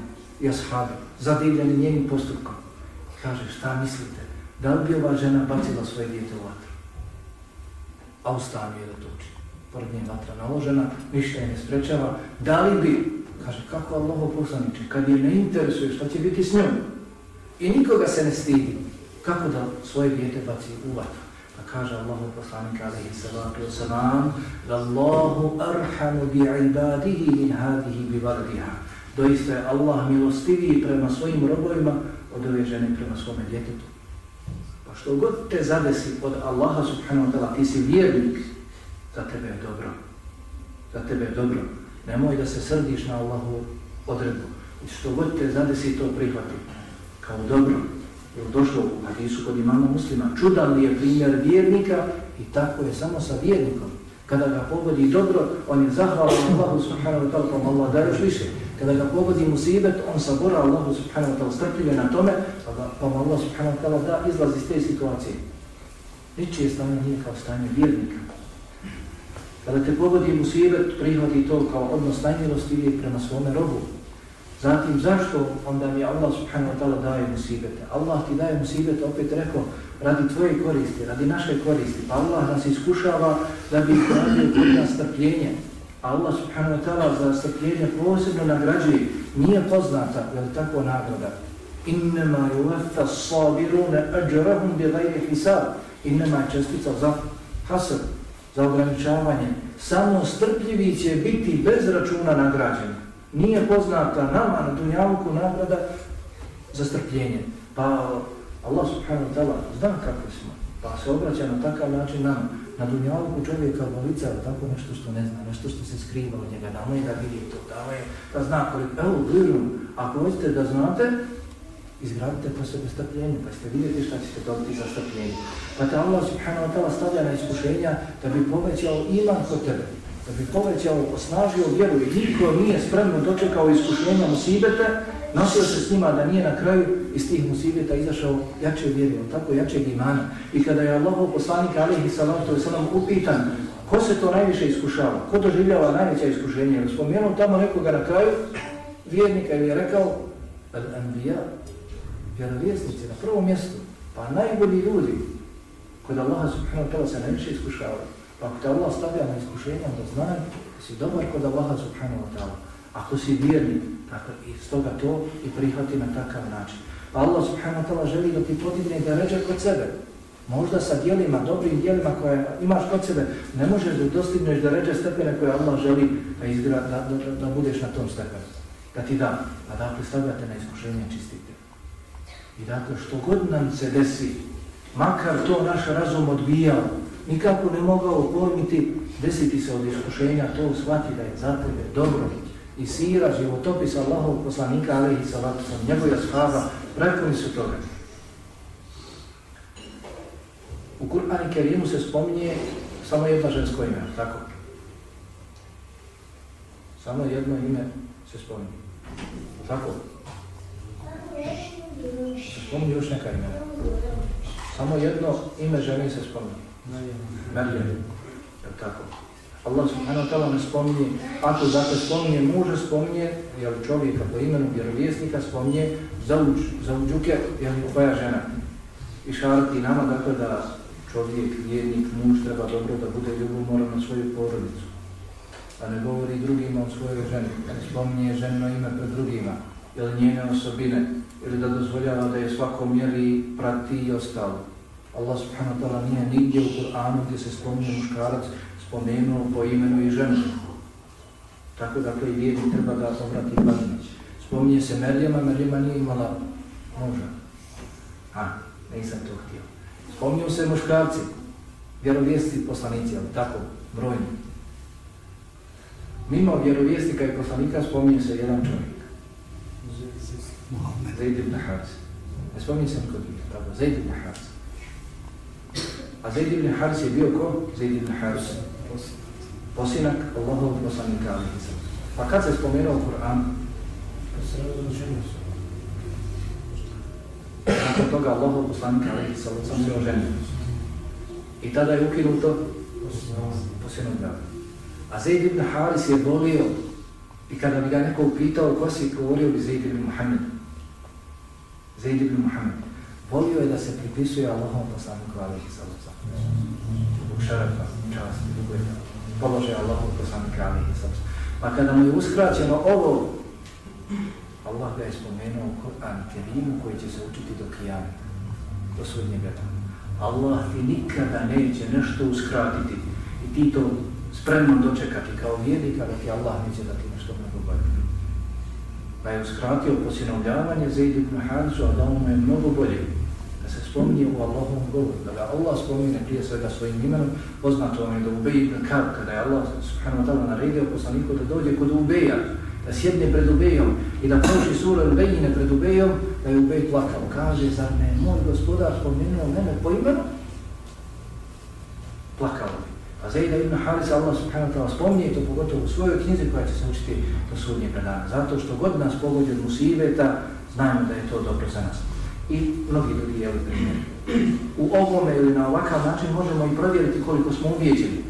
i ashabi, zadivljeni njenim postupkom. Kaže, šta mislite? Da li bi ova žena bacila svoje djete u vatru? A ustavi je da to učin. Pored nje vatra naložena, ništa je ne sprečava. Da li bi, kaže, kako Allah poslaniče, kad je ne interesuje šta će biti s njom i nikoga se ne stidi, kako da svoje djete baci u vatru? Pa kaže Allahu poslanik alaihi salatu wasalam Allahu arhamu bi ibadihi min hadihi bi vardiha doista je Allah milostiviji prema svojim robovima od ove žene prema svome djetetu pa što god te zadesi od Allaha subhanahu wa ta'ala ti si vjernik za tebe je dobro za tebe je dobro nemoj da se srdiš na Allahu odredbu I što god te zadesi to prihvati. Kao dobro. Jer došlo u hadisu kod imama muslima. Čudan li je primjer vjernika i tako je samo sa vjernikom. Kada ga pogodi dobro, on je zahvalan Allahu subhanahu wa ta'ala, pa Allah da još više. Kada ga pogodi musibet, on sabora Allahu subhanahu wa ta'ala, strpljive na tome, pa, ga, pa Allah subhanahu wa ta'ala da izlaz iz te situacije. Ničije stanje nije kao stanje vjernika. Kada te pogodi musibet, prihvati to kao odnos najmilosti prema svome robu. Zatim, zašto onda mi Allah subhanahu wa ta'ala daje musibete? Allah ti daje musibete, opet rekao, radi tvoje koristi, radi naše koristi. Pa Allah nas iskušava da bi radio kod nas strpljenje. Allah subhanahu wa ta'ala za strpljenje posebno nagrađuje. Nije poznata, je li tako nagrada? Innama yuvatha sabiruna ajrahum bi gajri hisab. Innama čestica za hasad, za ograničavanje. Samo strpljivi će biti bez računa nagrađeni. Nije poznata nama na dunjavku nagrada za strpljenje. Pa Allah subhanahu wa ta'ala zna kako smo. Pa se obraća na takav način nama. Na dunjavku čovjeka volica tako nešto što ne zna, nešto što se skriva od njega. Damo je da vidi to, damo je da zna koliko. Evo, bližom, ako hoćete da znate, izgradite po sebe strpljenje, pa ste vidjeti šta ćete dobiti za strpljenje. Pa te Allah subhanahu wa ta'ala stavlja na iskušenja da bi povećao iman kod tebe da bi povećao, osnažio vjeru i niko nije spremno dočekao iskušenja musibete, nosio se s njima da nije na kraju iz tih musibeta izašao jače vjeri, tako jačeg imana. I kada je Allah poslanik alihi salatu i upitan ko se to najviše iskušava, ko doživljava najveća iskušenja, jer spomenuo tamo nekoga na kraju vjernika ili je rekao al-anbiya, vjerovjesnici na prvom mjestu, pa najbolji ljudi kod Allaha subhanahu wa ta'la se najviše iskušavaju. Pa ako te Allah stavlja na iskušenje, onda znaj da si dobar kod Allaha subhanahu wa ta'ala. Ako si vjerni, Dakle, i stoga to i prihvati na takav način. Pa Allah subhanahu wa ta'ala želi da ti podigne da ređe kod sebe. Možda sa dijelima, dobrim dijelima koje imaš kod sebe, ne možeš da dostigneš da ređe stepene koje Allah želi da, izgra, da, da, da budeš na tom stepenu. Da ti da, a dakle stavljate na iskušenje čistite. I dakle, što god nam se desi, makar to naš razum odbijao, nikako ne mogao pojmiti, desiti se od iskušenja, to shvati da je za tebe dobro. I sira, životopis Allahov poslanika, ali i salatu sam, njegove shaba, prepuni su toga. U Kur'an i Kerimu se spominje samo jedno žensko ime, tako? Samo jedno ime se spominje. Tako? Se spominje još neka imena. Samo jedno ime žene se spominje. Merjem. Tako. Allah subhanahu wa ta'ala ne spominje, ako zato spominje muža, spominje, jel čovjeka po imenu vjerovjesnika, spominje zauđ, zauđuke, jel koja žena. I šarati nama, dakle, da čovjek, vjernik, muž treba dobro da bude ljubomoran na svoju porodicu. Da ne govori drugima o svojoj ženi, da ne spominje ženo ime pred drugima, ili njene osobine, ili da dozvoljava da je svako mjeri prati i ostalo. Allah subhanahu wa ta'ala nije nigdje u Kur'anu gdje se spominje muškarac spomenuo po imenu i ženu. Tako dakle, da koji vjerni treba da obrati pažnje. Spominje se Merljama, Merljama nije imala muža. A, nisam to htio. Spominju se muškarci, vjerovijesti poslanici, ali tako, brojni. Mimo vjerovijestika i poslanika spominje se jedan čovjek. Zaid ibn Harz. Ne spominje se nikod tako, Zaid ibn Harz. A Zaid ibn Haris je bio ko? Zaid ibn Haris. Posinak Allahov poslanika alihi sallam. Pa kad se spomenuo Kur'an? Nakon toga Allahov poslanika alihi sallam sam se oženio. I tada je ukinuto posljednog braka. A Zaid ibn Haris je volio i kada bi ga neko upitao ko si, govorio bi Zaid ibn Muhammed. Zaid ibn Muhammed. Volio je da se pripisuje Allahom poslaniku alihi sallam zbog šarafa, časti, ugleda, položaj Allahog poslanika alihi sallam. Pa kada mu je uskraćeno ovo, Allah ga je spomenuo u Kur'an Kerimu koji će se učiti do kijame, do sudnjega dana. Allah ti nikada neće nešto uskratiti i ti to spremno dočekati kao vjernik, kada ti Allah neće dati nešto mnogo bolje. Pa je uskratio posinovljavanje za Idi ibn Hanzu, a dao mu je mnogo bolje se spominje u Allahovom govoru, da ga Allah spominje prije svega svojim imenom, poznato vam je da Ubej ibn Kab, kada je Allah subhanahu wa ta'ala naredio poslaniku da dođe kod Ubeja da sjedne pred Ubejom i da proši sura Ubejine pred Ubejom, da je Ubej plakao. Kaže, zar ne, moj gospodar spomenuo mene po imenu? Plakao bi. A Zajda ibn Harisa Allah subhanahu wa ta'ala spominje to pogotovo u svojoj knjizi koja će se učiti do sudnje predana. Zato što god nas pogodi od musibeta, znajmo da je to dobro za nas. I mnogi drugi jeli primjeri. U ovome ili na ovakav način možemo i provjeriti koliko smo uvijeđeni.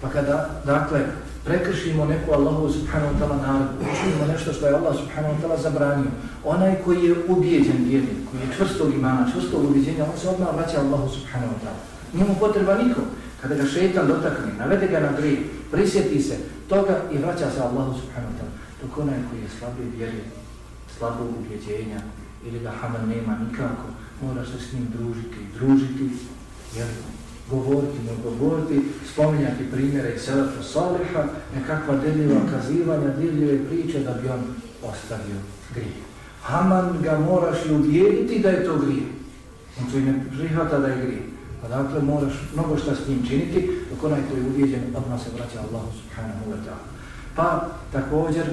Pa kada, dakle, prekršimo neku Allahu subhanahu wa ta'ala naredbu, učinimo nešto što je Allah subhanahu wa ta'ala zabranio, onaj koji je ubijeđen vjernik, koji je čvrstog imana, čvrstog ubijeđenja, on se odmah vraća Allahu subhanahu wa ta'ala. Nije mu potreba nikom. Kada ga šeitan dotakne, navede ga na grije, prisjeti se toga i vraća se Allahu subhanahu wa ta'ala. Dok onaj koji je slabiji vjernik, slabog ubijeđenja, ili ga haman nema nikako, mora se s njim družiti, družiti, jer govoriti, ne govoriti, spominjati primjere iz Selefa Saliha, nekakva deljiva kazivanja, deljive priče da bi on ostavio grije. Haman ga moraš i ubijediti da je to grije. On to i ne prihvata da je grije. Pa dakle moraš mnogo šta s njim činiti, dok onaj koji je ubijeđen, odmah se vraća Allahu subhanahu wa ta'ala. Pa također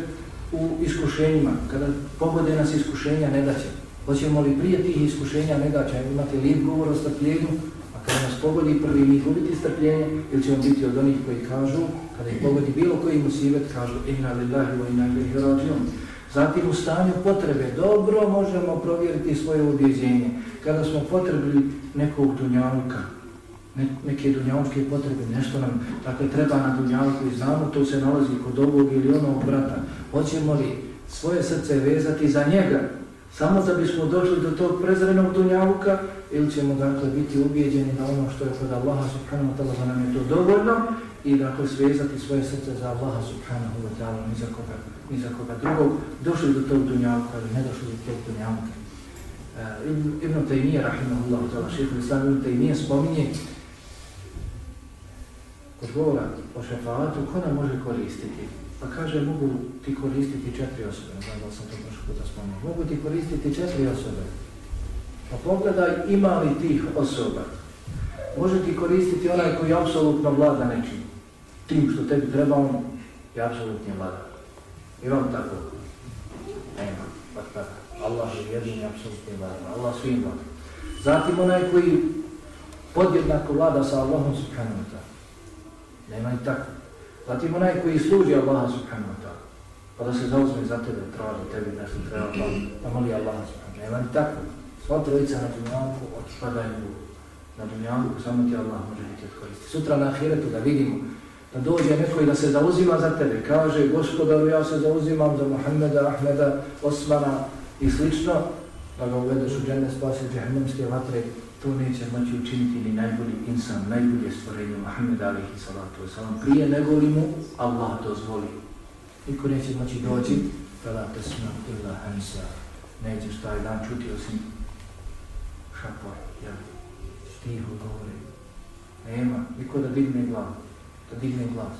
u iskušenjima, kada pogode nas iskušenja ne daće, hoćemo li prije tih iskušenja negaća imati lijep govor o strpljenju, a kada nas pogodi prvi mi gubiti strpljenje ili ćemo biti od onih koji kažu, kada ih pogodi bilo koji musibet, kažu inna lillahi wa inna ilaihi rađion. Zatim u stanju potrebe dobro možemo provjeriti svoje objeđenje. Kada smo potrebili nekog dunjavnika, ne, neke dunjavničke potrebe, nešto nam dakle, treba na dunjavniku i znamo, to se nalazi kod ovog ili onog brata. Hoćemo li svoje srce vezati za njega, samo da bismo došli do tog prezrenog dunjavuka ili ćemo dakle biti ubijeđeni na ono što je kod Allaha subhanahu wa ta'ala nam je to dovoljno i dakle svezati svoje srce za Allaha subhanahu wa ta'ala ni za koga, ni za koga drugog došli do tog dunjavuka ili ne došli do tog dunjavuka. Uh, eh, Ibn Taymiye, rahimahullah ta'ala, šehr Islam Ibn Taymiye spominje kod govora o šefaatu ko nam može koristiti? Pa kaže, mogu ti koristiti četiri osobe, ne znam da sam to prošli puta spomenuo, mogu ti koristiti četiri osobe. Pa pogledaj ima li tih osoba. Može ti koristiti onaj koji apsolutno vlada nečim. Tim što tebi treba on je apsolutni vlada. I on tako? Nema. Pa tako. Allah je jedini apsolutni vlada. Allah svim vlada. Zatim onaj koji podjednako vlada sa Allahom subhanahu wa ta'ala. Nema i tako. Zatim onaj koji služi Allaha subhanahu wa ta'ala. Pa da se zauzme za tebe, traži tebi nešto treba pa, pa moli Allaha subhanahu wa ta'ala. Nema ni tako. Sva trojica na dunjavku otpadaju na dunjavku, samo ti Allah može biti odkoristiti. Sutra na ahiretu da vidimo, da dođe neko i da se zauzima za tebe, kaže gospodaru ja se zauzimam za Muhammeda, Ahmeda, Osmana i slično, da ga uvedeš u džene spasi džahnemske vatre, to neće moći učiniti ni najbolji insan, najbolje stvorenje Muhammed alihi salatu wasalam. Prije nego li mu Allah dozvoli. Niko neće moći doći, kada te smam illa hamsa, nećeš taj dan čuti osim šapor, ja, stiho govori. Nema, niko da digne glas, da digne glas.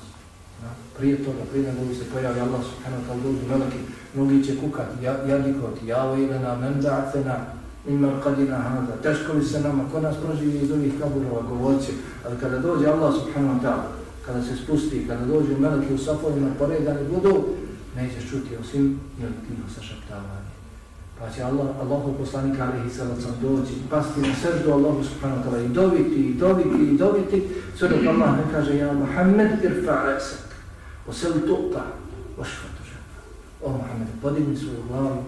Ja? Prije toga, prije nego li se pojavi Allah subhanahu wa ta'ala dođu veliki, mnogi će kukati, jadikoti, ja vejlena, men da'atena, ima kadina hada, teško li se nama, ko nas proživi iz ovih kaburova, govorci, ali kada dođe Allah subhanahu wa ta'ala, kada se spusti, kada dođe meleki u safovima, poredani budu, nećeš čuti osim jel tiho. Pa će Allah, Allahu poslanika alihi salacom doći, pasti na srdu Allahu subhanahu wa ta'ala i dobiti, i dobiti, i dobiti, sve dok Allah ne kaže, ja Muhammed irfa resak, oseli tuqta, ošfatu žena. O Muhammed, podigni svoju glavu,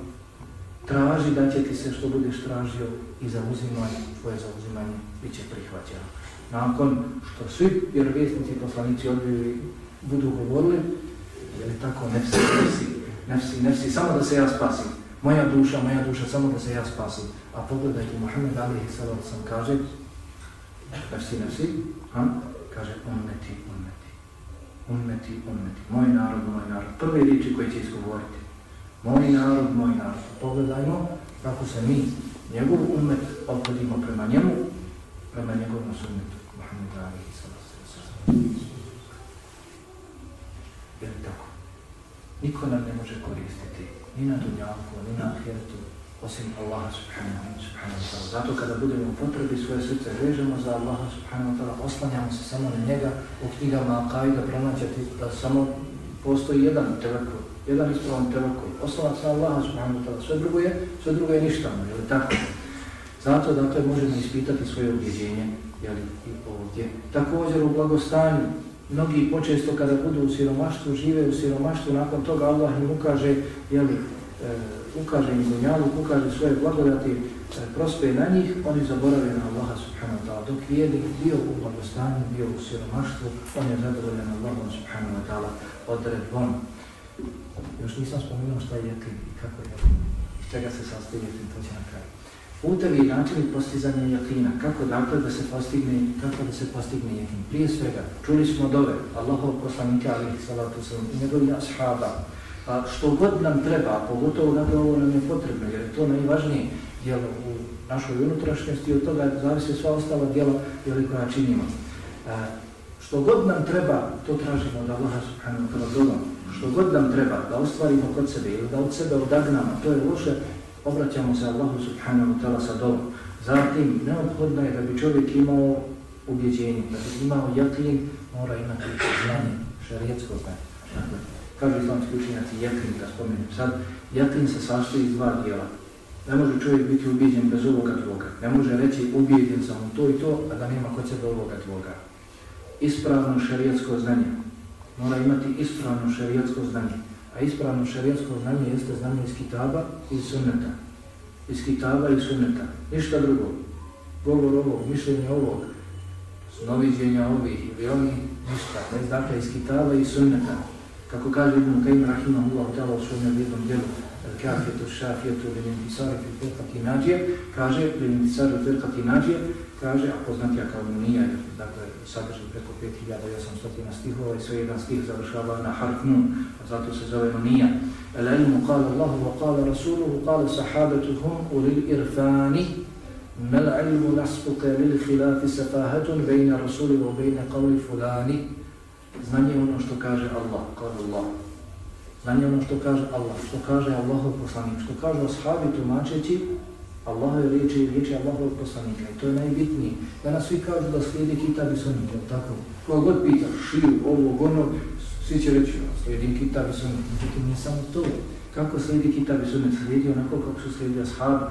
traži da će ti se što budeš tražio i zauzimanje, tvoje zauzimanje bit će prihvaćeno. Nakon što svi vjerovjesnici i poslanici odbili budu govorili, je li tako, nefsi, nefsi, nefsi, nefsi, samo da se ja spasim. Moja duša, moja duša, samo da se ja spasim. A pogledajte, Muhammed Ali Salal sam kaže, nefsi, nefsi, ha? kaže, ummeti, ummeti, ummeti, ummeti, moj narod, moj narod. Prve riječi koje će izgovoriti. Moj narod, moj narod. Pogledajmo kako se mi, njegov umet, opodimo prema njemu, prema njegovom sunnetu. Muhammed Ali sallallahu Je li tako? Niko nam ne može koristiti ni na dunjavku, ni na ahiretu, osim Allaha subhanahu wa ta'ala. Zato kada budemo u potrebi svoje srce vežemo za Allaha subhanahu wa ta'ala, oslanjamo se samo na njega, u knjigama Akaida pronaćati da samo postoji jedan telekvod, jedan ispravan tevakul, osnovac na Allaha subhanahu wa ta'ala, sve drugo je, sve drugo je ništa, je li tako? Zato, dakle, možemo ispitati svoje objeđenje, je li, i ovdje. Također u blagostanju, mnogi počesto kada budu u siromaštvu, žive u siromaštvu, nakon toga Allah im ukaže, je li, e, ukaže im dunjalu, ukaže svoje blagodati, e, prospe na njih, oni zaborave na Allaha subhanahu wa ta'ala. Dok vjernik bio u blagostanju, bio u siromaštvu, on je zadovoljen Allahom subhanahu wa ta'ala odredbom. Još nisam spomenuo šta je jekin i kako je jekin. Iz čega se sastoji jekin, to će na kraju. Putevi i načini postizanja jakina. Kako dakle da se postigne, kako da se postigne jakin. Prije svega, čuli smo dove Allahov poslanika alaihi salatu sallam i njegovi ashaba. A što god nam treba, pogotovo dakle ovo nam je potrebno, jer je to najvažnije dijelo u našoj unutrašnjosti i od toga zavise sva ostala djela jeli, koja činimo. A, što god nam treba, to tražimo od Allaha subhanahu wa ta'ala što god nam treba da ostvarimo kod sebe ili da od sebe odagnamo, to je loše, obraćamo se Allahu subhanahu ta'ala sa dobom. Zatim, neophodno je da bi čovjek imao ubjeđenje, da bi imao jaklin, mora imati znanje, šarijetsko znanje. Dakle, kažu islamski učenjaci jaklin, da spomenem sad, jaklin se sastoji iz dva dijela. Ne može čovjek biti ubijeđen bez ovoga tvoga. Ne može reći ubijeđen sam u to i to, a da nema kod sebe ovoga tvoga. Ispravno šarijetsko znanje, mora imati ispravno šarijatsko znanje. A ispravno šarijatsko znanje jeste znanje iz kitaba i sunneta. Iz kitaba i sunneta. Ništa drugo. Govor ovog, mišljenje ovog, snoviđenja ovih ili oni, ništa. Ne dakle iz kitaba i sunneta. Kako kaže Ibn Kajim Rahimahullah u tela u svojom jednom djelu, kafetu, šafijetu, linintisari, firkati nađije, kaže, linintisari, firkati nađije, kaže, a poznatija kao Nunija, dakle, sadrži preko 5800 stihova i sve jedan stih završava na harf nun, a zato se zove nunija. El ilmu kala Allahu wa kala Rasuluhu, kala sahabatuhum uril irfani, mel ilmu naspuke lil hilafi safahatun bejna Rasuli wa bejna qavli fulani. Znanje ono što kaže Allah, kala Allah. Znanje ono što kaže Allah, što kaže Allahov poslanik, što kaže ashabi tumačeći Allahove riječi i riječi Allahovog poslanika. I to je najbitnije. Danas svi kažu da slijedi kitab i sunnit, je tako? Koga god pita, šiju, ovo, ono, svi će reći, slijedi kitab i sunnit. Međutim, nije samo to. Kako slijedi kitab i sunnit? Slijedi onako kako su slijedi ashabi,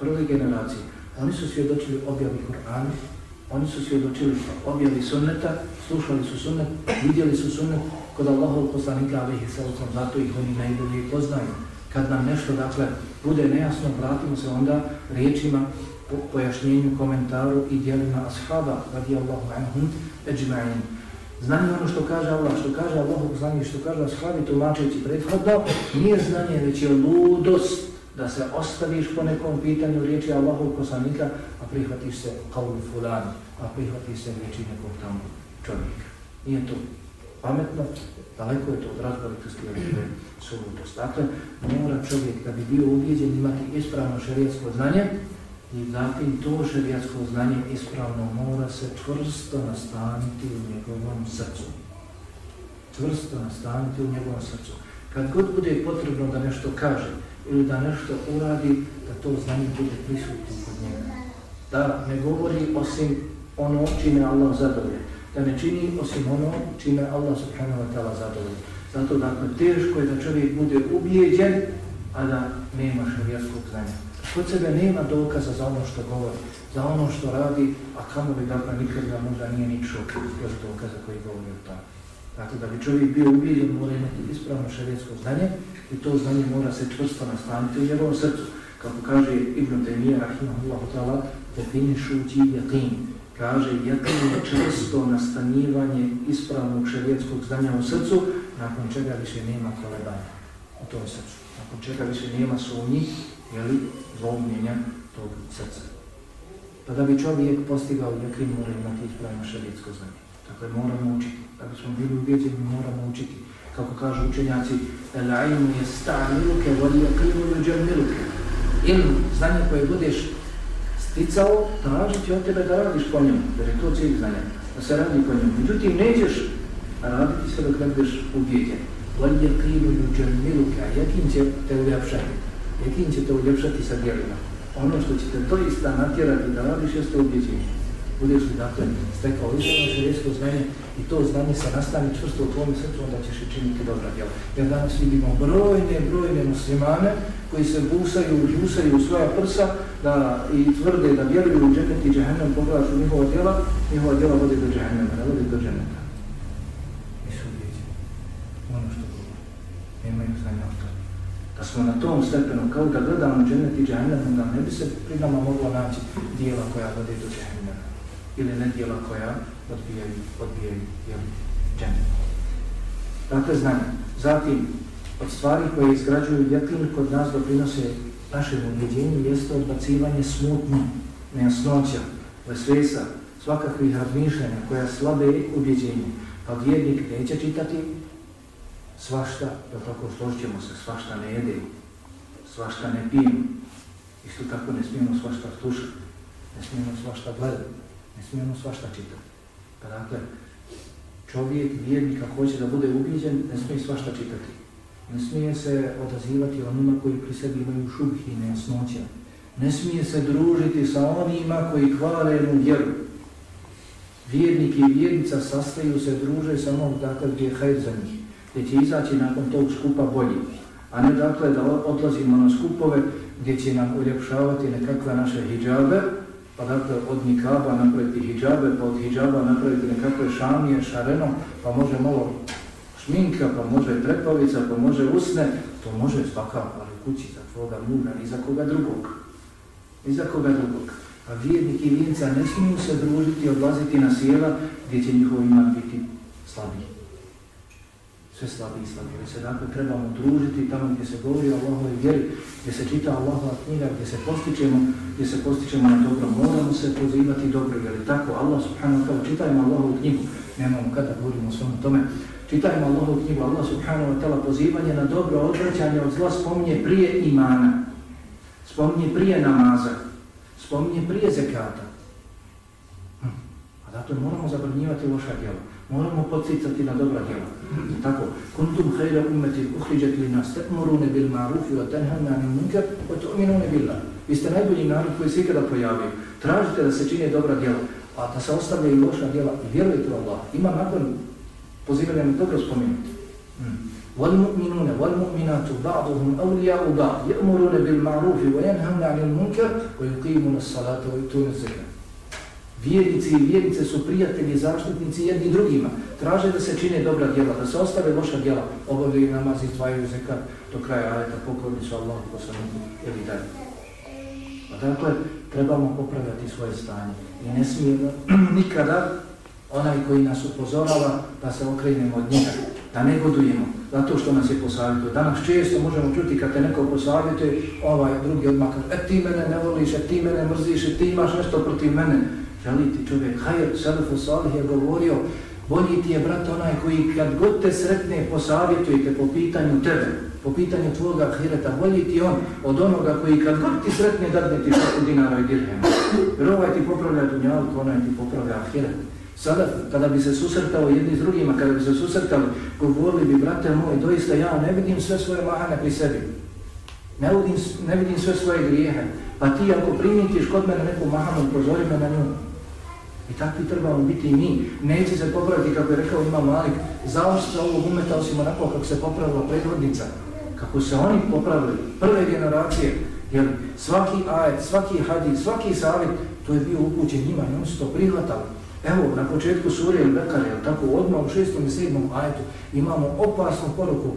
prve generacije. Oni su svjedočili objavi Kur'ana, oni su svjedočili objavi sunneta, slušali su sunnet, vidjeli su sunnet kod Allahovog poslanika, alihi sallam, zato ih oni najbolje poznaju kad nam nešto, dakle, bude nejasno, vratimo se onda riječima, po pojašnjenju, komentaru i dijelima ashaba, radijallahu anhum, eđma'in. Znanje ono što kaže Allah, što kaže Allah, znanje što kaže ashabi, tumačeći prethodno, nije znanje, već je ludost da se ostaviš po nekom pitanju riječi Allahov poslanika, a prihvatiš se kao fulani, a prihvatiš se riječi nekog tamo čovjeka. Nije to pametno, daleko je to od razboritosti i sulutost. Dakle, mora čovjek da bi bio ubijeđen imati ispravno šarijatsko znanje i zatim to šarijatsko znanje ispravno mora se čvrsto nastaniti u njegovom srcu. Čvrsto nastaniti u njegovom srcu. Kad god bude potrebno da nešto kaže ili da nešto uradi, da to znanje bude prisutno kod njega. Da ne govori osim ono čime Allah zadovolje. Da ne čini osim ono čime Allah subhanahu wa ta'ala zadovolje. Zato dakle, teško je da čovjek bude ubijeđen, a da nema šarijaskog znanja. Kod sebe nema dokaza za ono što govori, za ono što radi, a kamo bi dakle nikad ga možda nije ni čuo kroz dokaza koji govori o tome. Dakle, da bi čovjek bio ubijeđen, mora imati ispravno šarijasko znanje i to znanje mora se čvrsto nastaniti u njegovom srcu. Kako kaže Ibn Taymiyyah, rahimahullahu ta'ala, definišući jakin. Kaže, jakin često nastanjivanje ispravnog šarijetskog znanja u srcu, nakon čega više nema kolebanja u tom srcu. Nakon čega više nema sumnji, jeli, zlomljenja tog srca. Pa da bi čovjek postigao jakrin, mora imati ispravno šarijetsko znanje. Dakle, moramo učiti. Da bi smo bili uvjeđeni, moramo učiti. Kako kažu učenjaci, el ilmu je staniluke, voli jakrinu ljuđer miluke. Ilm, znanje koje budeš sticao, tražiti od tebe da radiš po njemu, jer je to cilj znanja, da se radi po njemu. Međutim, nećeš raditi sve dok ne budeš ubijeđen. Voli je krivu ljuđer miluke, a jakin će te uljepšati? Jakin će te uljepšati sa djelima? Ono što će te to ista natjerati da radiš jeste ubijeđenje budeš li dakle stekao ispravno šarijesko znanje i to znanje se nastavi čvrsto u tvojom srcu, onda ćeš i činiti dobra djela. Jer danas vidimo brojne, brojne muslimane koji se busaju, busaju u svoja prsa da, i tvrde da vjeruju u džennet i džahennem, pogledaš u njihova djela, njihova djela vodi do džahennema, ne vodi do dženneta. Nisu uvijeđeni. Ono što govori. Nemaju znanja o tome. Da smo na tom stepenu, kao da gledamo džennet i džahennem, onda ne bi se pri nama moglo naći dijela koja vodi do džahennema. Ili nedjela koja odbijaju, odbijaju jel, džennet. Dakle, znanje. Zatim, od stvari koje izgrađuju jeklin kod nas doprinose našem ubjeđenju jeste odbacivanje smutnje, nejasnoća, vesvesa, svakakvih razmišljanja koja slabe ubjeđenje. Pa vjernik neće čitati svašta, da tako složćemo se, svašta ne jede, svašta ne pijemo. Isto tako ne smijemo svašta slušati, ne smijemo svašta gledati, ne ono svašta čitati. Pa dakle, čovjek, vjernik, ako hoće da bude ubiđen, ne smije svašta čitati. Ne smije se odazivati onima koji pri sebi imaju šubhi i nejasnoća. Ne smije se družiti sa onima koji kvale mu vjeru. Vjernik i vjernica sastaju se, druže samo dakle gdje je hajr za njih. Gdje će izaći nakon tog skupa bolji. A ne dakle da odlazimo na skupove gdje će nam uljepšavati nekakve naše hijabe, pa dakle od nikaba napraviti hijabe, pa od hijaba napraviti nekakve šamije, šareno, pa može malo šminka, pa može trepavica, pa može usne, to može svakako, ali kući za tvoga muža, ni za koga drugog. Ni za koga drugog. A vijednik i vijenca ne smiju se družiti, odlaziti na sjela gdje će njihov iman biti slabiji. Sve slabiji i slabiji. Mi se dakle trebamo družiti tamo gdje se govori o Allahove vjeri, gdje se čita Allahova knjiga, gdje se postičemo, gdje se postičemo na dobro. Moramo se pozivati dobro, jer tako Allah subhanahu wa ta'ala čitajmo Allahovu knjigu. Nemamo kada govorimo o svom tome. Čitajmo Allahovu knjigu, Allah subhanahu wa ta'ala pozivanje na dobro odvraćanje od zla spominje prije imana, spominje prije namaza, spominje prije zekata. Hm. A zato moramo zabranjivati loša djela. Moramo podsjecati na dobra djela. Tako, kuntum hajra umeti uhriđat li nas tekmurune bil marufi wa tenhana ni munkar wa tu'minune billah. Vi ste najbolji narod koji se ikada pojavio. Tražite da se čine dobra djela, a da se ostavljaju loša djela i vjerujete u Allah. Ima nakon pozivanje na dobro spomenuti. والمؤمنون والمؤمنات بعضهم أولياء بعض يأمرون بالمعروف وينهون عن المنكر ويقيمون الصلاة ويؤتون الزكاة. Vjernici i vjernice su prijatelji i zaštitnici jedni drugima. Traže da se čine dobra djela, da se ostave loša djela. Obavljaju namaz i tvaju zekat do kraja ajeta, pokorni su Allah, poslaniku ili dalje. A pa dakle, trebamo popravljati svoje stanje. I ne smijemo nikada onaj koji nas upozorava da se okrenemo od njega, da ne godujemo, zato što nas je posavjetio. Danas često možemo čuti kad te neko posavjetuje, ovaj drugi odmah kaže, e ti mene ne voliš, e ti mene mrziš, e ti imaš nešto protiv mene. Želi ti čovjek, hajr, Selefu Salih je govorio, bolji ti je brat onaj koji kad god te sretne posavjetujete po pitanju tebe, po pitanju tvoga ahireta, bolji ti on od onoga koji kad god ti sretne dadne ti šaku dinara i dirhema. Jer ovaj ti popravlja dunjalku, onaj ti popravlja ahiret. Sada, kada bi se susretao jedni s drugima, kada bi se susretali, govorili bi, brate moj, doista ja ne vidim sve svoje mahane pri sebi. Ne vidim, ne vidim sve svoje grijehe. Pa ti ako primitiš kod mene neku mahanu, pozori me na nju. I takvi trebamo biti i mi. Neće se popraviti, kako je rekao ima Malik, zaošća ovog umeta osim onako kako se popravila prethodnica. Kako se oni popravili, prve generacije, jer svaki ajet, svaki hadis, svaki savjet, to je bio upućen njima i oni su to prihvatali. Evo, na početku suri Al-Bekare, tako odmah u šestom i sedmom ajetu, imamo opasnu poruku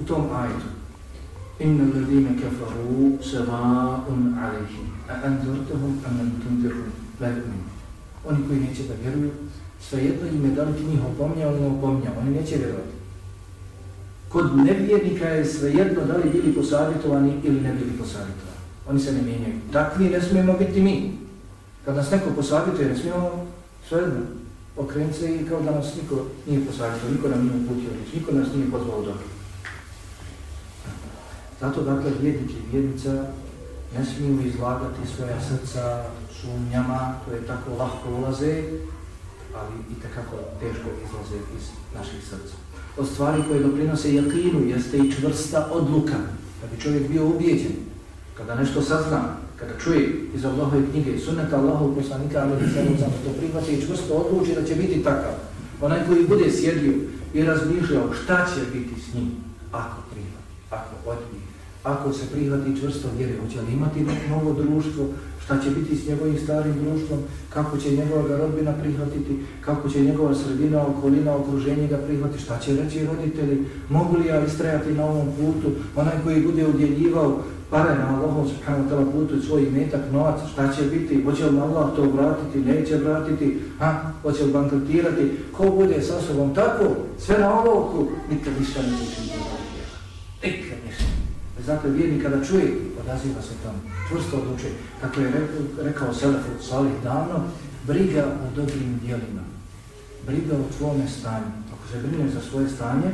u tom ajetu. Inna ladine kafaru seva'un alihim, a anzortahum aman tundirhum, lagmin. Oni koji neće da vjeruju, svejedno im je da li ti njih opomnja, ili ne oni neće vjerovati. Kod nevjernika je svejedno da li bili posavjetovani ili ne bili posavjetovani. Oni se ne mijenjaju. Takvi ne smijemo biti mi. Kad nas neko posavjetuje, ne smijemo Svejedno, okrenuti se i kao da nas niko nije posavjetio, niko nam nije uputio, niko nas nije pozvao dobro. Zato, dakle, vjernik i vjernica ne smiju izlagati svoja srca sumnjama koje tako lahko ulaze, ali i takako teško izlaze iz naših srca. Od stvari koje doprinose jakinu jeste i čvrsta odluka, da bi čovjek bio ubijeđen, kada nešto sazna, kada čuje iz Allahove knjige, sunneta Allahov poslanika, ali se ne to prihvati i čvrsto odluči da će biti takav. Onaj koji bude sjedio i razmišljao šta će biti s njim ako prihvati, ako odbije. Ako se prihvati čvrsto vjere, hoće li imati novo društvo, šta će biti s njegovim starim društvom, kako će njegova rodbina prihvatiti, kako će njegova sredina, okolina, okruženje ga prihvatiti, šta će reći roditelji, mogu li ja istrajati na ovom putu, onaj koji bude udjeljivao pare na Allahom subhanahu ta'la putu svoj metak, novac, šta će biti, hoće li Allah to vratiti, neće vratiti, a, hoće li bankrotirati, ko bude sa sobom tako, sve na olovku, nikad ništa ne učiniti. Tek ništa. Zato vjerni kada čuje, odaziva se tamo, čvrsto odlučuje. Kako je rekao, rekao Selefu Salih davno, briga o dobrim dijelima, briga o tvome stanju. Ako se brine za svoje stanje,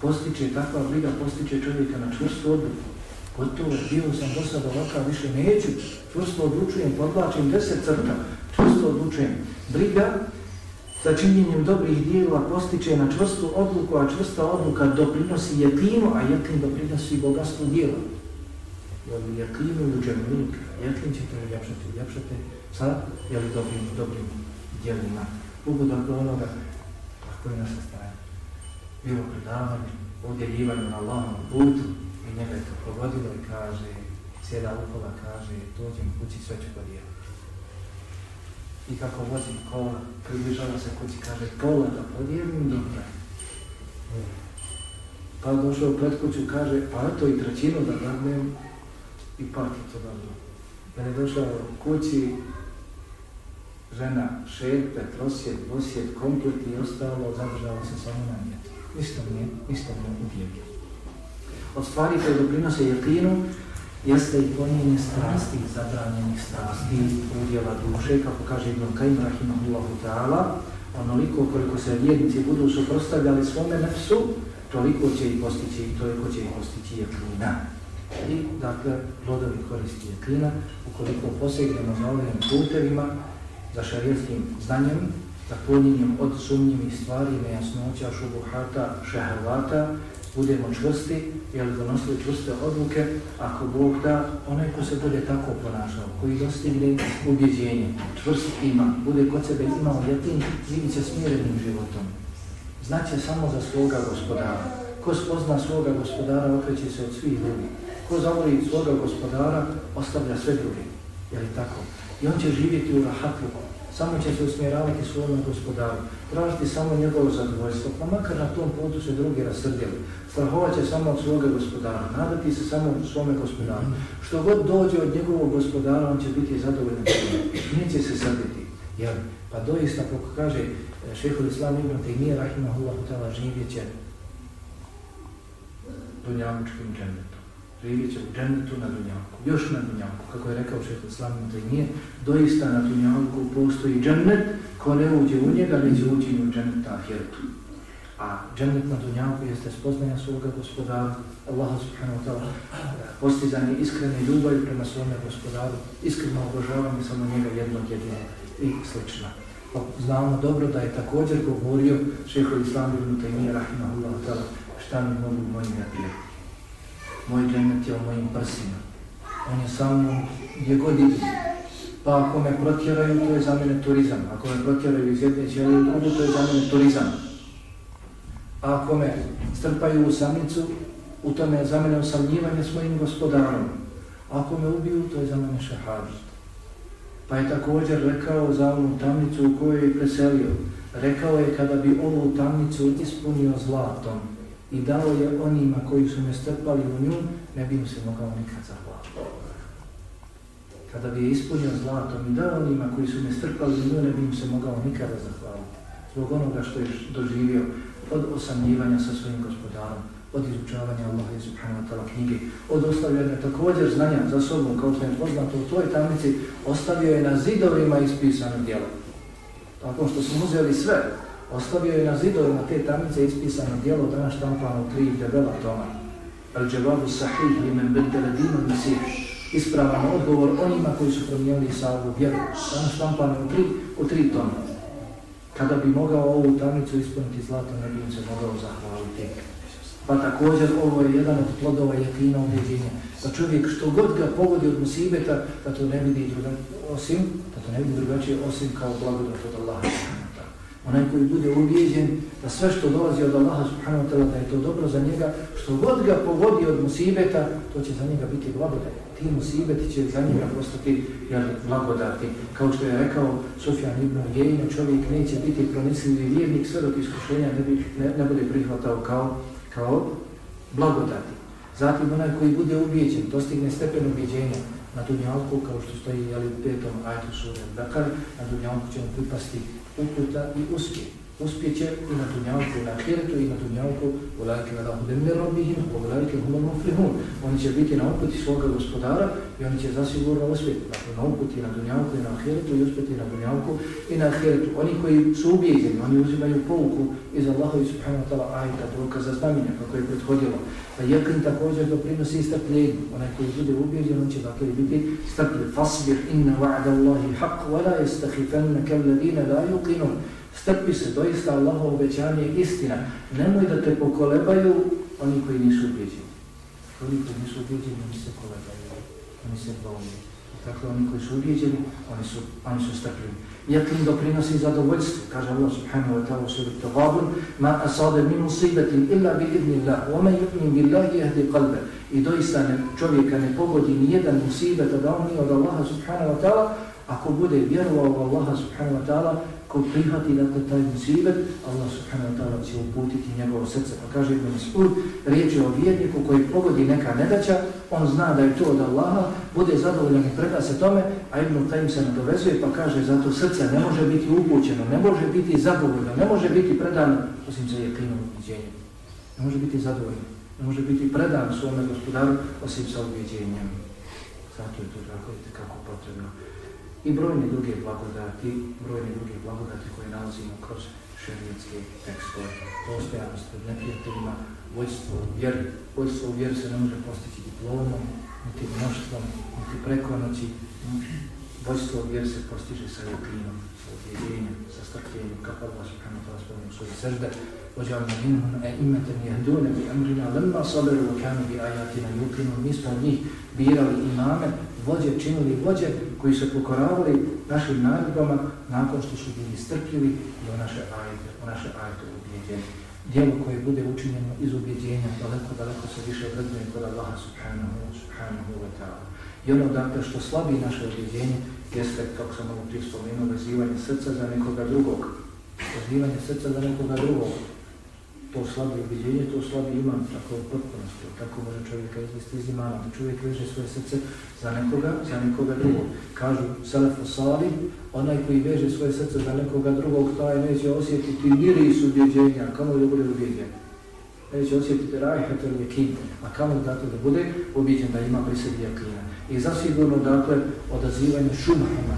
postiče takva briga, postiče čovjeka na čvrstu odluku. Gotovo, bio sam do sada ovakav, više neću, čvrsto odlučujem, podlačim deset crta, čvrsto odlučujem. Briga sa činjenjem dobrih dijela postiče na čvrstu odluku, a čvrsta odluka doprinosi jetinu, a jetin doprinosi bogatstvu dijela. Jel jetinu u džemluk, jetin ćete uljepšati, uljepšate sa jel, dobrim, dobrim dijelima. Ugu dakle onoga, tako je naša stanje. Bilo predavanje, udjeljivanje na Allahom putu, i njega je to pogodilo i kaže, sjeda upola, kaže, dođem kući, sve ću podijeliti i kako vozim kola, približava se kući, kaže pola da podijelim, dobro. E. Pa došao pred kuću, kaže, pa to i trećinu da dadnem i pati to dobro. Mene je došao u kući, žena šerpe, trosjet, bosjet, komplet i ostalo, zadržala se samo na njetu. Ništa nije, ništa nije uvijelio. Od stvari koje doprinose jeklinu, jeste i ponjenje strasti, zabranjenih strasti, udjela duše, kako kaže Ibn Kajim Rahimahullahu ta'ala, onoliko koliko se vjernici budu suprostavljali svome nefsu, toliko će i postići, toliko će i postići jeklina. I, dakle, plodovi koristi jeklina, ukoliko posegnemo za ovim putevima, za šarijetskim znanjem, za ponjenjem od sumnjivih stvari, nejasnoća, šubuhata, šehrvata, budemo čvrsti, jel donosili čvrste odluke, ako Bog da, onaj ko se bude tako ponašao, koji dostigne ubjeđenje, čvrst ima, bude kod sebe imao jatin, živit će smirenim životom. Znaće samo za svoga gospodara. Ko spozna svoga gospodara, okreće se od svih drugih. Ko zavoli svoga gospodara, ostavlja sve druge. Je li tako? I on će živjeti u rahatluku samo će se usmjeravati svojom gospodaru, tražiti samo njegovo zadovoljstvo, pa makar na tom putu se drugi rasrdjeli, strahovat će samo od svoga gospodara, nadati se samo od svome gospodaru. Što god dođe od njegovog gospodara, on će biti zadovoljan neće se srditi. Jel? Pa doista, kako kaže e, šehol Islam Ibn Taymiye, rahimahullah, živjet će dunjavučkim džennetom živit će u džennetu na dunjavku, još na dunjavku, kako je rekao šeht Islamu Tajnije, doista na dunjavku postoji džennet, ko ne uđe u njega, neće uđi u džennet ahiretu. A džennet na dunjavku jeste spoznanja svoga gospodara, Allaha subhanahu wa ta'ala, postizanje iskrene ljubavi prema svome gospodaru, iskreno obožavanje samo njega jednog jedinog i slično. Pa znamo dobro da je također govorio šeho Islamu Tajnije, rahimahullahu ta'ala, šta mi mogu moji neprijeti moj džennet je u mojim prsima. On je samo gdje god ide. Pa ako me protjeraju, to je za mene turizam. Ako me protjeraju iz jedne ćelije u drugu, to je za mene turizam. A ako me strpaju u samicu, u tome je za mene osamljivanje s mojim gospodarom. A ako me ubiju, to je za mene šahadit. Pa je također rekao za onu tamnicu u kojoj je preselio. Rekao je kada bi ovu tamnicu ispunio zlatom, i dao je onima koji su me strpali u nju, ne bi mu se mogao nikad zahvaliti. Kada bi je ispunio zlatom i dao onima koji su me strpali u nju, ne bi mu se mogao nikada zahvaliti. Zbog onoga što je doživio od osamljivanja sa svojim gospodarom, od izučavanja Allaha i Subhanahu wa ta'la knjige, od ostavljanja također znanja za sobom, kao što je poznato u toj tamnici, ostavio je na zidovima ispisano djelo. Tako što su uzeli sve, Ostavio je na zidovima te tamnice ispisano dijelo danas štampano u tri debela toma. Al dževabu sahih li men bedele dinu misih. Ispravan odgovor onima koji su promijenili savu vjeru. Danas štampano u tri, u tri toma. Kada bi mogao ovu tamnicu ispuniti zlato, ne bi im se mogao zahvaliti. Pa također ovo je jedan od plodova jakina ubjeđenja. Da pa čovjek što god ga pogodi od musibeta, da to ne vidi druga, osim, da to ne vidi drugačije osim kao blagodat od Allaha Onaj koji bude ubijeđen da sve što dolazi od Allaha subhanahu wa ta'ala da je to dobro za njega, što god ga povodi od musibeta, to će za njega biti blagodat. Ti musibeti će za njega postati blagodati. Kao što je rekao Sufjan ibn Jejna, čovjek neće biti pronislivi vjernik sve dok iskušenja ne, bi, ne, ne bude prihvatao kao, kao blagodati. Zatim onaj koji bude ubijeđen, dostigne stepen ubijeđenja na dunjalku, kao što stoji jeli, u petom ajtu sura Bekar, na dunjalku će mu pripasti uputa i uspjeh. Uspjeće i na dunjavku i na ahiretu i na dunjavku ulajke vada hudem ne robihim, ulajke humor muflihun. Oni će biti na uputi svoga gospodara i oni će zasigurno uspjeti. Dakle, na uputi na dunjavku i na ahiretu i uspjeti na dunjavku i na ahiretu. Oni koji su ubijeđeni, oni uzimaju pouku iz Allaha i subhanahu wa ta'la ajta, dokaza znamenja kako je prethodilo. Pa jekin također doprinosi strpljenju. Onaj koji bude ubijeđen, on će dakle biti strpljen. Fasbir inna wa'da Allahi haq, wa la jestahifennaka alladina la yuqinun. Strpi se, doista Allahovo obećanje istina. Nemoj da te pokolebaju oni koji nisu ubijeđeni. Oni koji nisu ubijeđeni, oni se kolebaju, oni se bolni. Dakle, oni koji su ubijeđeni, oni su, oni su strpljeni. Jakim doprinosi zadovoljstvo, kaže Allah subhanahu wa ta'ala u suri Tawabun, ma asade min musibetin illa bi idnillah, ome wa man yu'min billahi yahdi kalbe. I doista ne, čovjeka ne pogodi nijedan musibet da on nije od Allaha subhanahu wa ta'ala, ako bude vjerovao u Allaha subhanahu wa ta'ala, ko prihvati dakle taj musibet, Allah subhanahu wa ta'ala će uputiti njegovo srce. Pa kaže Ibn Mas'ud, riječ je o vjerniku koji pogodi neka nedaća, on zna da je to od Allaha, bude zadovoljan i preda se tome, a Ibn Qaim se nadovezuje pa kaže zato srce ne može biti upućeno, ne može biti zadovoljno, ne može biti predano, osim za jekinom ubiđenjem. Ne može biti zadovoljno, ne može biti predan svome gospodaru, osim sa ubiđenjem. Zato je to tako, kako potrebno i brojne druge blagodati, brojne druge blagodati koje nalazimo kroz šerijetske tekstove, postojanost pred neprijateljima, vojstvo vjeri. Vojstvo vjeri se ne može postići diplomom, niti mnoštvom, niti preko noći. Vojstvo vjeri se postiže sa ljubinom, sa objedinjem, sa strpljenjem, kako Allah subhanahu wa ta'ala spomenu svoje sežde. Ođavno minhum e imeten jehdune bi amrina lemma saberu u kanu bi ajatina ljubinom. Mi smo njih birali imame, vođe, činili vođe koji su pokoravali našim naredbama nakon što su bili strpljivi i o naše ajde, o naše ajde ubjeđenje. Dijelo koje bude učinjeno iz ubjeđenja daleko, daleko se više vrednuje kod Allaha subhanahu, subhanahu wa ta'ala. I ono dakle što slabi naše ubjeđenje jeste, kako sam ovo prije spomenuo, vezivanje srca za nekoga drugog. Vezivanje srca za nekoga drugog to slabi ubiđenje, to slabi imam, tako u potpunosti, tako može čovjeka izvesti iz imana, da čovjek veže svoje srce za nekoga, za nekoga drugog. Kažu Selefo Sali, onaj koji veže svoje srce za nekoga drugog, taj neće osjetiti miris ubiđenja, kamo da bude ubiđen. Neće osjetiti rajhat ili jekin, a kamo dakle da bude ubiđen, da ima pri sebi jakina. I zasigurno, dakle, odazivanje šumama,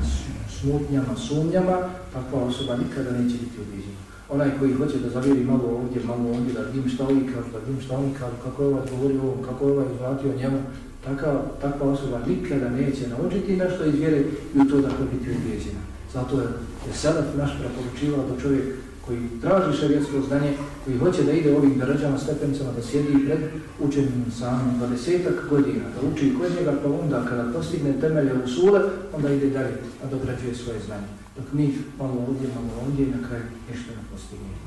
smutnjama, sumnjama, takva osoba nikada neće biti ubiđena onaj koji hoće da zavjeri malo ovdje, malo ovdje, da vidim šta oni kažu, da vidim šta oni kažu, kako je ovaj govorio ovom, kako je ovaj izvratio njemu, taka, takva osoba nikada neće naučiti nešto iz vjere i u to da biti ubijeđena. Zato je, je sada naš preporučivao da čovjek koji traži šarijetsko znanje, koji hoće da ide ovim darađama, stepenicama, da sjedi pred učenim samom 20 godina, da uči kod njega, pa onda kada postigne temelje u sule, onda ide dalje, a dograđuje svoje znanje dok mi malo ovdje, malo ovdje, na kraju ništa ne postignemo.